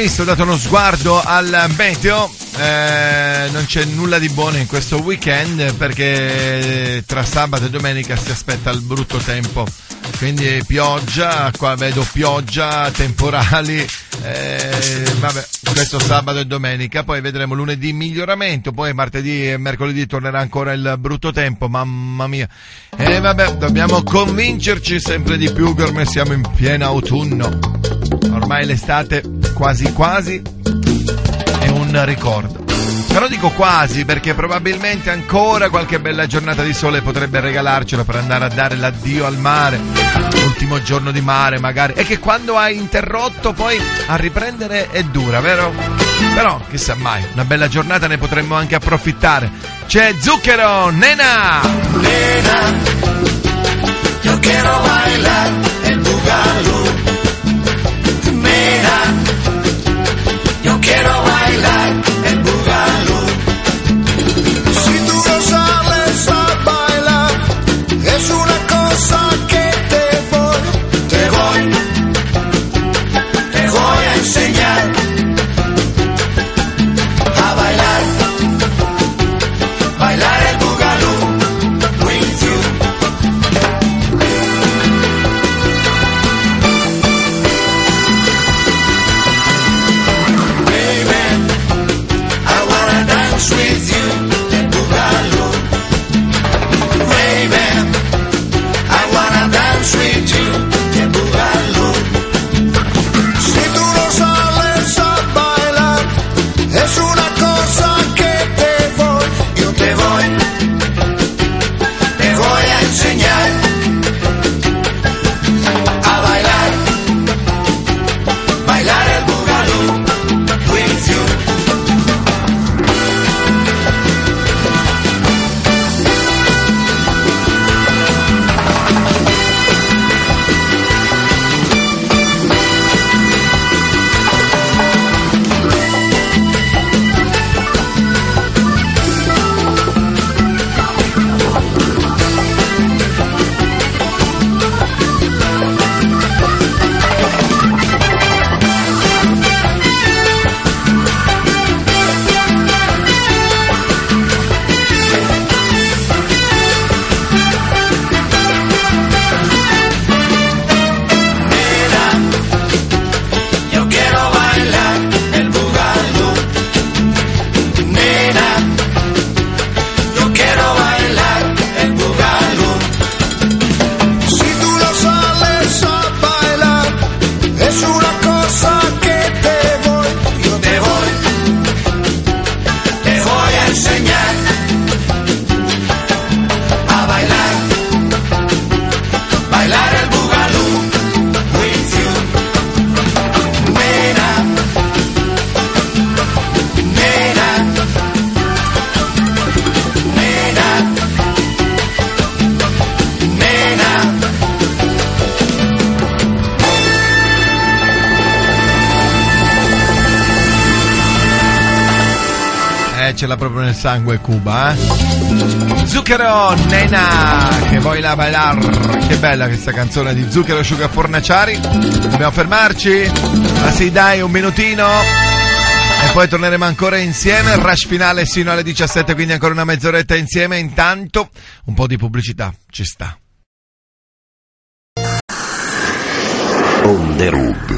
Previsto, ho dato uno sguardo al meteo. eh, non c'è nulla di buono in questo weekend perché tra sabato e domenica si aspetta il brutto tempo. Quindi pioggia, qua vedo pioggia, temporali, eh, vabbè, questo sabato e domenica, poi vedremo lunedì miglioramento, poi martedì e mercoledì tornerà ancora il brutto tempo, mamma mia. E vabbè, dobbiamo convincerci sempre di più che ormai siamo in pieno autunno. Ormai l'estate quasi quasi è un ricordo. Però dico quasi perché probabilmente ancora qualche bella giornata di sole potrebbe regalarcelo per andare a dare l'addio al mare. Ultimo giorno di mare magari. E che quando hai interrotto poi a riprendere è dura, vero? Però chissà mai, una bella giornata ne potremmo anche approfittare. C'è Zucchero, Nena! Nena, yo quiero bailar el bugalú. Nena, yo quiero sangue Cuba, eh? Zucchero, Nena, che vuoi la bailar. Che bella questa canzone di Zucchero Sugar Fornaciari. Dobbiamo fermarci? Ma sì, dai, un minutino. E poi torneremo ancora insieme. Rush finale sino alle 17, quindi ancora una mezz'oretta insieme. Intanto, un po' di pubblicità ci sta. On the.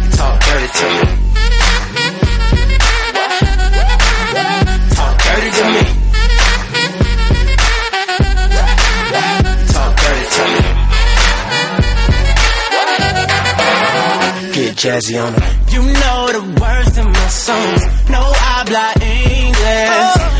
You talk dirty to me. Talk dirty to me. Talk dirty to me. Get jazzy on it. You know the words to my songs. No habla English. Our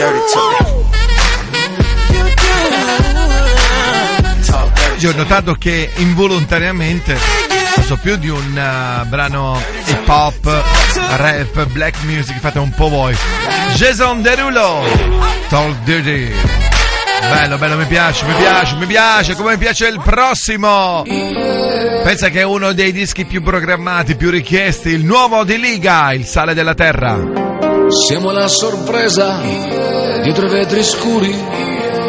dirty to. Io ho notato che involontariamente so più di un eh, brano hip hop, rap, black music, fate un po' voi. Jason Derulo, Talk Dirty. Bello, bello, mi piace, mi piace, mi piace, come mi piace il prossimo. Pensa che è uno dei dischi più programmati, più richiesti, il nuovo di Liga, il sale della terra. Siamo la sorpresa dietro i vetri scuri,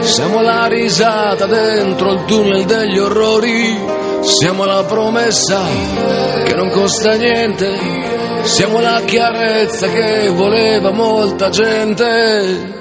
siamo la risata dentro il tunnel degli orrori, siamo la promessa che non costa niente, siamo la chiarezza che voleva molta gente.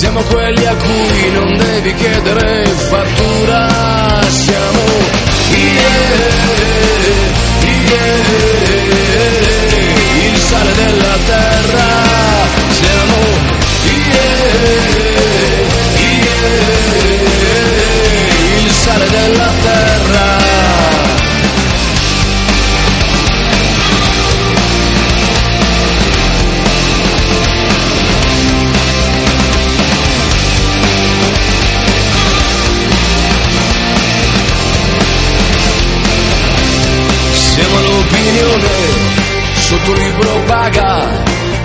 Siamo quelli a cui non devi chiedere fattura. Siamo yeah, yeah, il sale della terra. Siamo yeah, il sale della terra.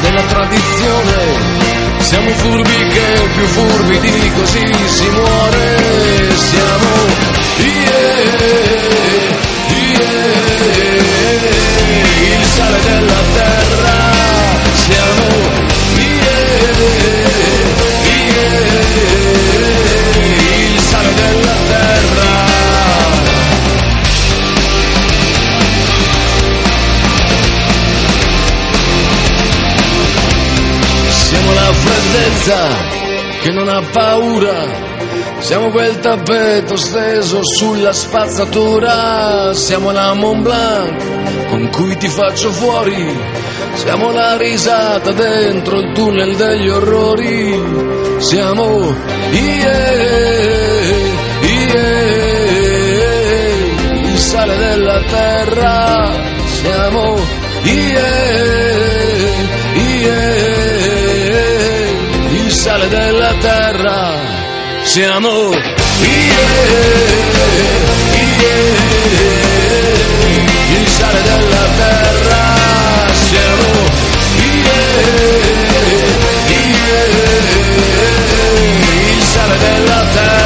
della tradizione. Siamo furbi che più furbi di così si muore. Siamo yeah, yeah, il sale della terra. senza che non ha paura. Siamo quel tappeto steso sulla spazzatura, siamo la Mont Blanc con cui ti faccio fuori, siamo la risata dentro il tunnel degli orrori, siamo ie, ie, il sale della terra, siamo ie. Sale della terra. Siamo yeah, yeah, il sale della terra. Siamo yeah, yeah, il sale della terra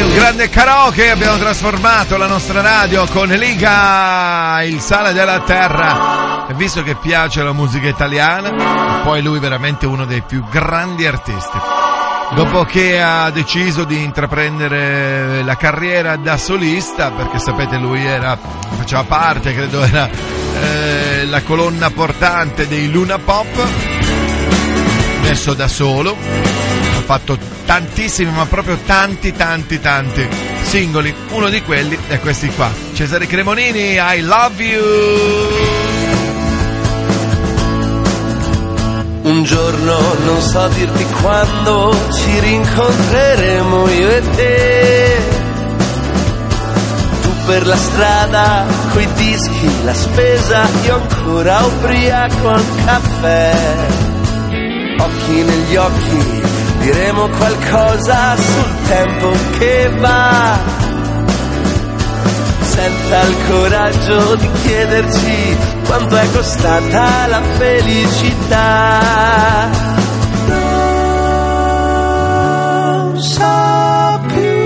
Un grande karaoke abbiamo trasformato la nostra radio con Liga, il sale della terra. E visto che piace la musica italiana, poi lui è veramente uno dei più grandi artisti. Dopo che ha deciso di intraprendere la carriera da solista, perché sapete lui era, faceva parte, credo era eh, la colonna portante dei Luna Pop, messo da solo, fatto tantissimi, ma proprio tanti, tanti, tanti singoli. Uno di quelli è questi qua. Cesare Cremonini, I love you. Un giorno non so dirti quando ci rincontreremo io e te. Tu per la strada, coi dischi, la spesa, io ancora ubriaco al caffè. Occhi negli occhi, diremo qualcosa sul tempo che va. Senza il coraggio di chiederci quanto è costata la felicità. Non so più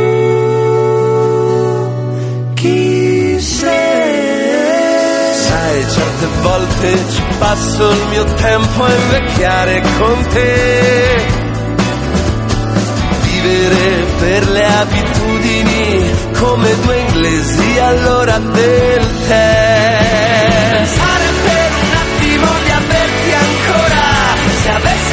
chi sei. Sai, certe volte ci passo il mio tempo a invecchiare con te. Vivere per le abitudini come due inglesi all'ora del tè. Pensare per un attimo di averti ancora, se avessimo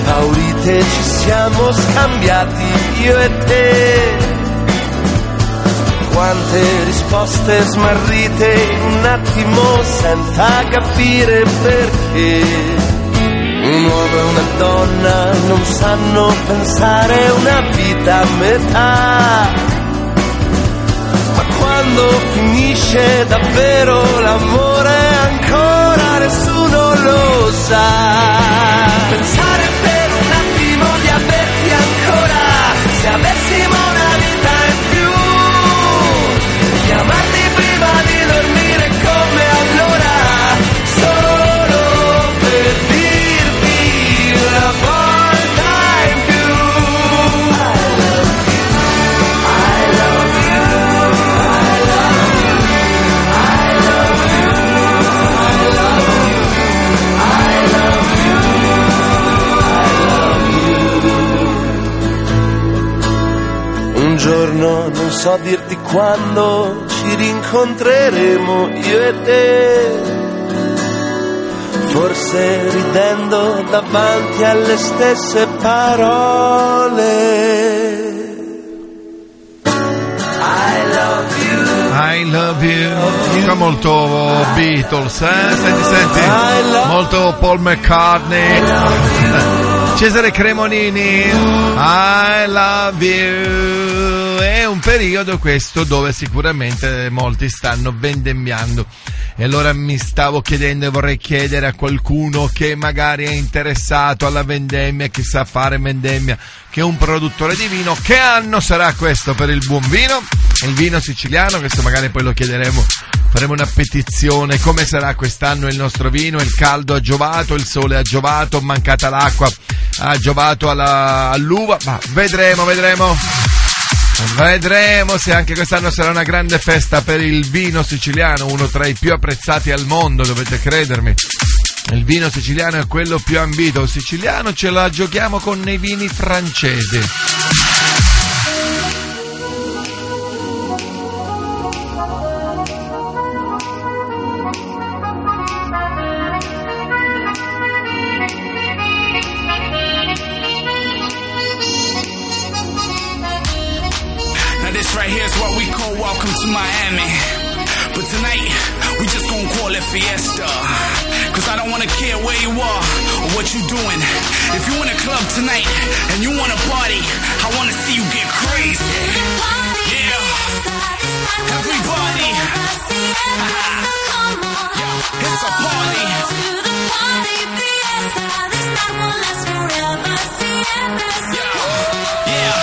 impaurite ci siamo scambiati io e te. Quante risposte smarrite in un attimo senza capire perché. Un uomo e una donna non sanno pensare una vita a metà. Ma quando finisce davvero l'amore ancora nessuno lo sa. Pensare per se avessimo una so dirti quando ci rincontreremo io e te. Forse ridendo davanti alle stesse parole. I love you. I love you. Fa molto Beatles, eh? Senti, senti. Molto Paul McCartney. Cesare Cremonini. I love you. È un periodo questo dove sicuramente molti stanno vendemmiando. E allora mi stavo chiedendo e vorrei chiedere a qualcuno che magari è interessato alla vendemmia, chi sa fare vendemmia, che un produttore di vino, che anno sarà questo per il buon vino? Il vino siciliano, questo magari poi lo chiederemo, faremo una petizione, come sarà quest'anno il nostro vino, il caldo ha giovato, il sole ha giovato, mancata l'acqua ha giovato alla- all'uva, ma vedremo, vedremo. Vedremo se anche quest'anno sarà una grande festa per il vino siciliano, uno tra i più apprezzati al mondo, dovete credermi. Il vino siciliano è quello più ambito. Il siciliano ce la giochiamo con i vini francesi. Tonight and you wanna party, I wanna see you get crazy. Yeah. Everybody. Yeah. It's a party. Yeah.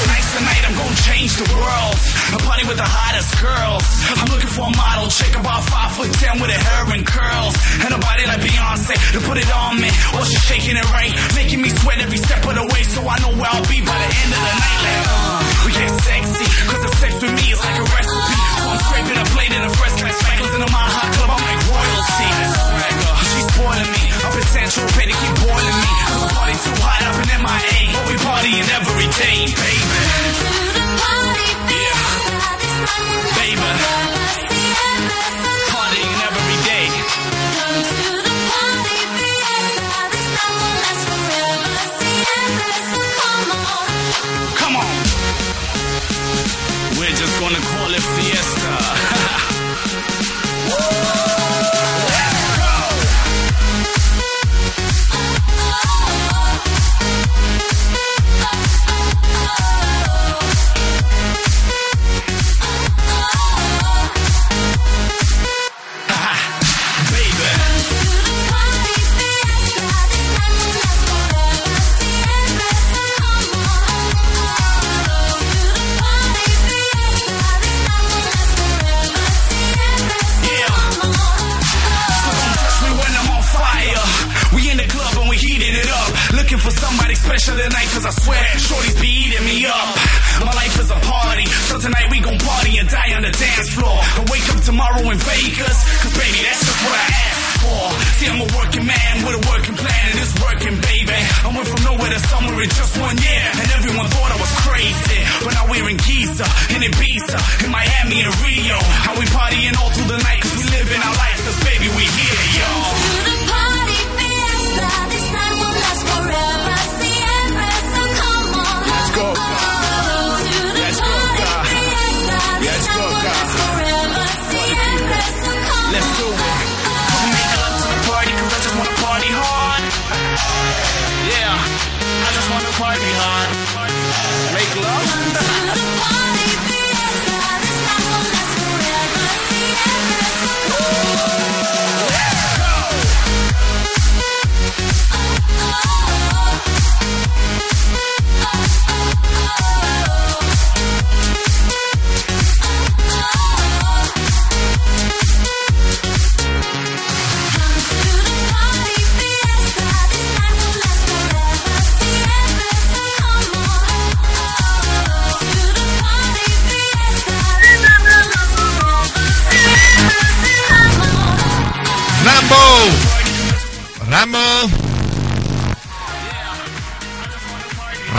Tonight's the night I'm gonna change the world. A party with the hottest girls. I'm looking for a model, chick about five foot ten with her hair and curls. And a body like Beyonce to put it on me. While she's shaking it right, making me sweat every step of the way. So I know where I'll be by the end of the night. Like, uh, we get sexy, cause the sex with me is like a recipe. So I'm scraping a plate in a first class Franklin's in a Mile High Club. I'm like royalty. Swagger. She's spoiling me. In Central Pay to keep boiling me. Cause the party too hot up in MIA. But we partying every day, baby.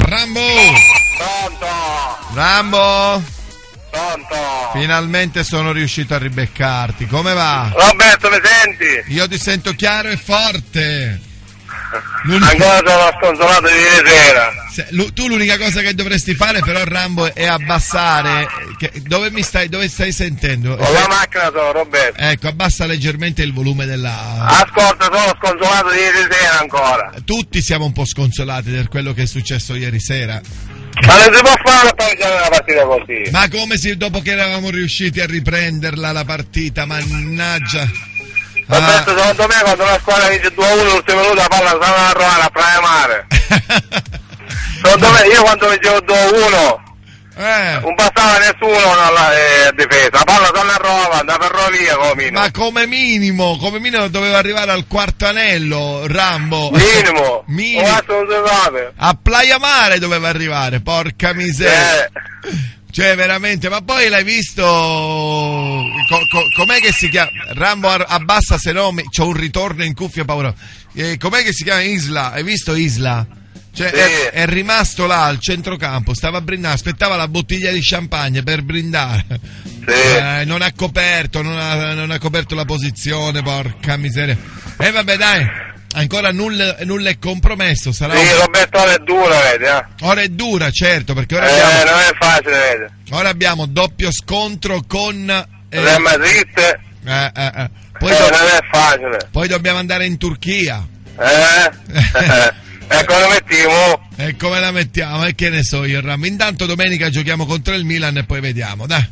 Rambo! Rambo! Rambo! Finalmente sono riuscito a ribeccarti. Come va? Roberto, mi senti? Io ti sento chiaro e forte. Ancora sono sconsolato di ieri sera. Se- lu- tu l'unica cosa che dovresti fare però Rambo è abbassare che- dove mi stai dove stai sentendo? Con la macchina sono, Roberto. Ecco, abbassa leggermente il volume della Ascolta, sono sconsolato di ieri sera ancora. Tutti siamo un po' sconsolati per quello che è successo ieri sera. Ma non si può fare a pareggiare una partita così. Ma come se dopo che eravamo riusciti a riprenderla la partita, mannaggia. Ah, Roberto, secondo me quando una squadra vince 2-1 l'ultimo minuto la palla sta a trovare a premare. secondo me io quando vincevo 2-1 Eh. Non passava nessuno alla eh, difesa. La palla torna a Roma, andava per via come minimo. Ma come minimo, come minimo doveva arrivare al quarto anello, Rambo. Minimo. minimo. O altro non si sape. A Playa Mare doveva arrivare, porca miseria. Eh. Cioè, veramente, ma poi l'hai visto. co- co- com'è che si chiama? Rambo ar- abbassa, se no mi- c'ho un ritorno in cuffia paura. Eh, com'è che si chiama Isla? Hai visto Isla? Cioè, Sì. è, è rimasto là al centrocampo, stava a brindare, aspettava la bottiglia di champagne per brindare. Eh, non ha coperto, non ha, non ha coperto la posizione, porca miseria. E vabbè, dai, ancora nulla, nulla è compromesso. Sarà Sì, Roberto ora è dura, vedi, eh. Ora è dura, certo, perché ora Eh, abbiamo, non è facile, vedi. ora abbiamo doppio scontro con... eh, Real Madrid, eh, eh, eh, eh. Poi, non do- è facile. poi dobbiamo andare in Turchia. Eh? ecco, lo mettiamo. E come la mettiamo? E che ne so io, Ram. Intanto domenica giochiamo contro il Milan e poi vediamo, dai.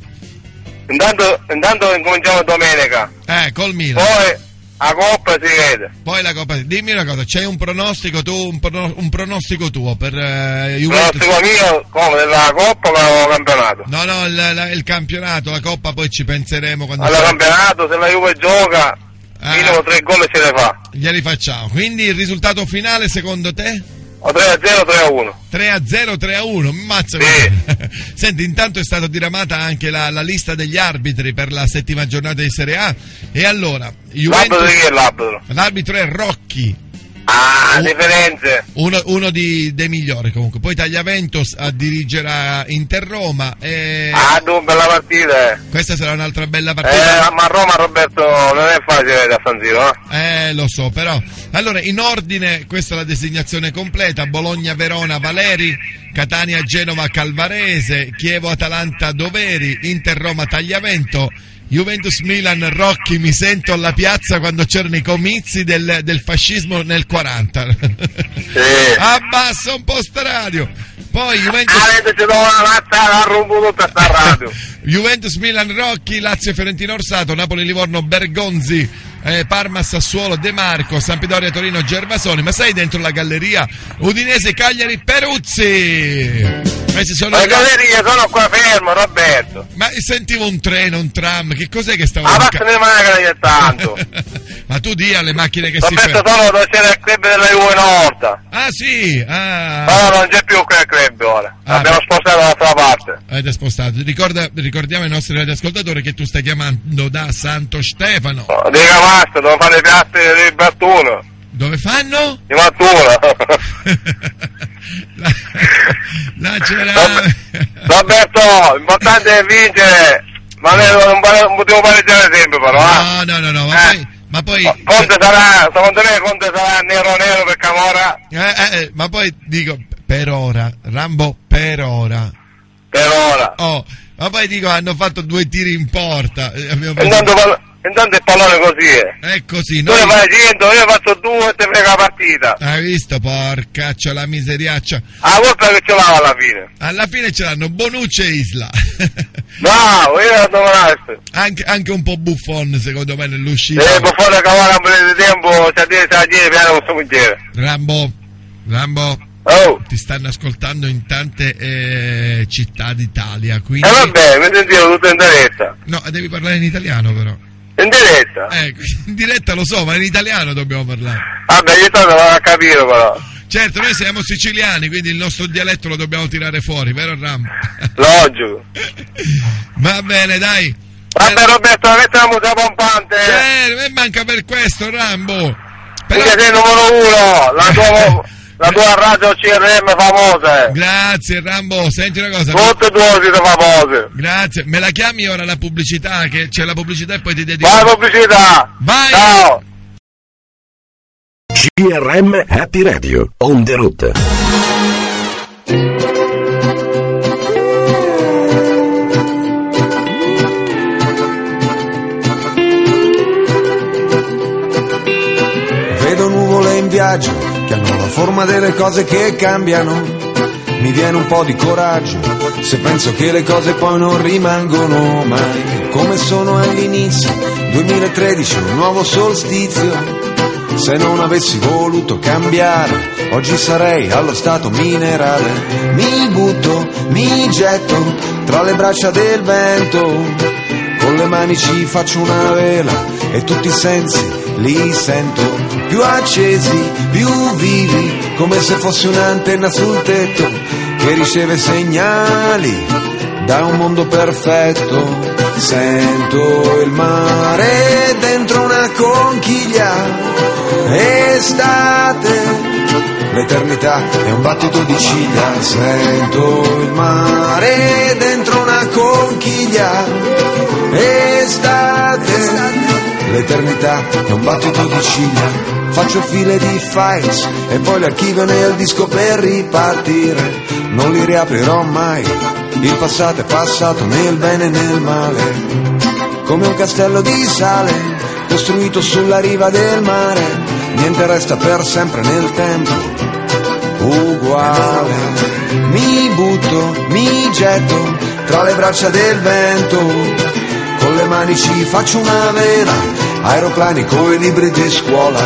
Intanto, intanto incominciamo domenica. Eh, col Milan. Poi a Coppa si vede. Poi la Coppa. Dimmi una cosa, c'hai un pronostico tu, un, prono- un pronostico tuo per eh, Juventus? Prossimo mio, come della Coppa o campionato? No, no, il, la- il campionato, la Coppa poi ci penseremo quando Al campionato, se la Juve gioca, Ah. minimo tre gol se ne fa. glieli facciamo. Quindi il risultato finale secondo te? O 3 a 0, 3 a 1. 3 a 0, 3 a 1, ammazza. Senti, intanto è stata diramata anche la, la lista degli arbitri per la settima giornata di Serie A. E allora, L'arbitro di chi è l'arbitro? L'arbitro è Rocchi. Ah, differenze. Uno, uno di- dei migliori comunque. Poi Tagliaventos a dirigerà Inter-Roma. E... Ah, due bella partita. eh. Questa sarà un'altra bella Eh, partita. ma a Roma Roberto non è facile da San Siro, eh? Eh, lo so, però. Allora, in ordine, questa è la designazione completa: Bologna-Verona Valeri, Catania-Genova Calvarese, Chievo-Atalanta Doveri, Inter-Roma Tagliavento. Juventus Milan Rocchi mi sento alla piazza quando c'erano i comizi del, del fascismo nel 40 abbassa un po' sta radio poi Juventus Avete ci devo ammazzare a rumbo tutta sta radio. Juventus Milan Rocchi, Lazio Fiorentina Orsato, Napoli Livorno Bergonzi, eh, Parma Sassuolo De Marco, Sampdoria Torino Gervasoni, ma sai dentro la galleria Udinese Cagliari Peruzzi. Questi sono Le gallerie sono qua fermo, Roberto. Ma sentivo un treno, un tram, che cos'è che stavo Ah, in basta ne manca ogni tanto. Ma tu di alle macchine che si Roberto fermano. sono dove c'era il club della Juve volta. Ah sì, ah. No, non c'è più quel club ora. Abbiamo spostato dall'altra parte. Avete spostato. Ricorda- ricordiamo ai nostri radioascoltatori che tu stai chiamando da Santo Stefano. Di Cavasta, dove fanno i piatti di Battuno. Dove fanno? Di Mattuno. Là c'era... Roberto, l'importante è vincere. Ma non, non potevo pareggiare sempre però, eh. No, no, no, no, ma poi... Ma poi... Conte sarà, secondo me Conte sarà nero nero per Camora. Eh, eh, eh, ma poi dico, per ora, Rambo, per ora. Per ora. Oh, ma poi dico, hanno fatto due tiri in porta. eh, abbiamo Intanto, intanto il pallone così è. È così, Tu noi... ne fai 100, io faccio due e ti frega la partita. Hai visto, porcaccia, la miseriaccia. Ah, colpa che ce l'ha alla fine. Alla fine ce l'hanno Bonucci e Isla. Bravo, io la dovresti. anche, anche un po' buffon, secondo me, nell'uscita. Se può fare cavare un po' di tempo, c'è a dire, c'è a dire, piano questo cucchiere. Rambo, Rambo, Oh. ti stanno ascoltando in tante eh, città d'Italia, quindi... E vabbè, mi sentivo tutto in diretta. No, devi parlare in italiano però. In diretta? Eh, in diretta lo so, ma in italiano dobbiamo parlare. Vabbè, io tanto non ho capito però. Certo, noi siamo siciliani, quindi il nostro dialetto lo dobbiamo tirare fuori, vero Rambo? Logico. Va bene, dai. Vabbè Roberto, metti la musica pompante. Eh, e manca per questo, Rambo. Perché il numero uno, la tua, la tua radio CRM famosa. Grazie Rambo, senti una cosa. Tutte e due siete famose. Grazie, me la chiami ora la pubblicità, che c'è la pubblicità e poi ti dedico. Vai pubblicità. Vai! Ciao. CRM Happy Radio, on the route. Vedo nuvole in viaggio forma delle cose che cambiano. Mi viene un po' di coraggio se penso che le cose poi non rimangono mai come sono all'inizio. 2013, un nuovo solstizio. Se non avessi voluto cambiare, oggi sarei allo stato minerale. Mi butto, mi getto tra le braccia del vento. Con le mani ci faccio una vela e tutti i sensi li sento più accesi, più vivi, come se fossi un'antenna sul tetto che riceve segnali da un mondo perfetto. Sento il mare dentro una conchiglia, estate, l'eternità è un battito di ciglia. Sento il mare dentro una conchiglia, estate, l'eternità è un battito di ciglia. Faccio file di files e poi li archivio nel disco per ripartire. Non li riaprirò mai, il passato è passato nel bene e nel male. Come un castello di sale, costruito sulla riva del mare, niente resta per sempre nel tempo, uguale. Mi butto, mi getto tra le braccia del vento, mani ci faccio una vela, aeroplani coi libri di scuola,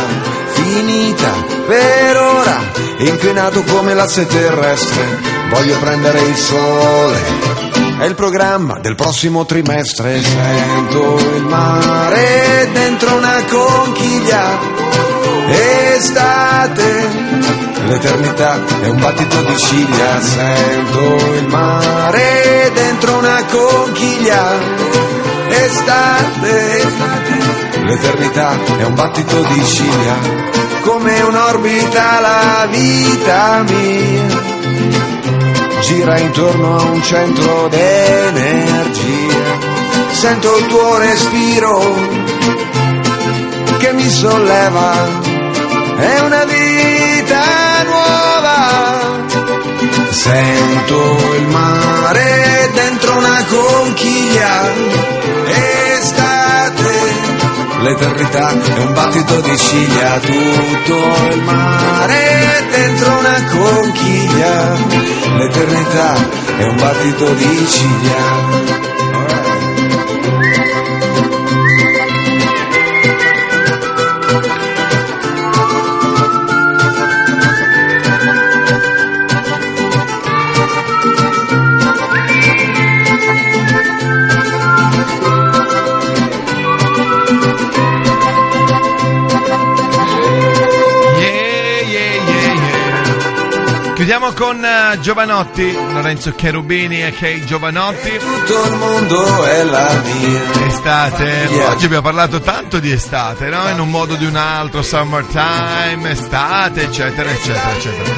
finita per ora, inclinato come l'asse terrestre, voglio prendere il sole. È il programma del prossimo trimestre, sento il mare dentro una conchiglia, estate, l'eternità è un battito di ciglia, sento il mare dentro una conchiglia, estate, l'eternità è un battito di ciglia, come un'orbita la vita mia gira intorno a un centro d'energia. Sento il tuo respiro che mi solleva, è una vita nuova. Sento il mare dentro una conchiglia, estate, l'eternità è un battito di ciglia, tutto il mare dentro una conchiglia, l'eternità è un battito di ciglia. Con eh, Giovanotti, Lorenzo Cherubini e Kay Giovanotti. Tutto il mondo è la mia. Estate. Yeah. Oggi abbiamo parlato tanto di estate, no? In un modo o di un altro, summertime, estate, eccetera, eccetera, eccetera.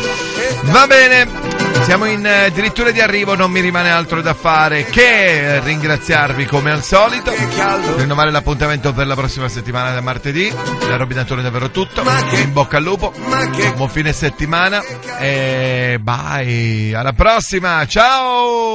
Va bene, siamo in eh, dirittura di arrivo, non mi rimane altro da fare che ringraziarvi come al solito, rinnovare l'appuntamento per la prossima settimana da martedì, da Robin Antonio è davvero tutto, in bocca al lupo, buon fine settimana e bye, alla prossima, ciao!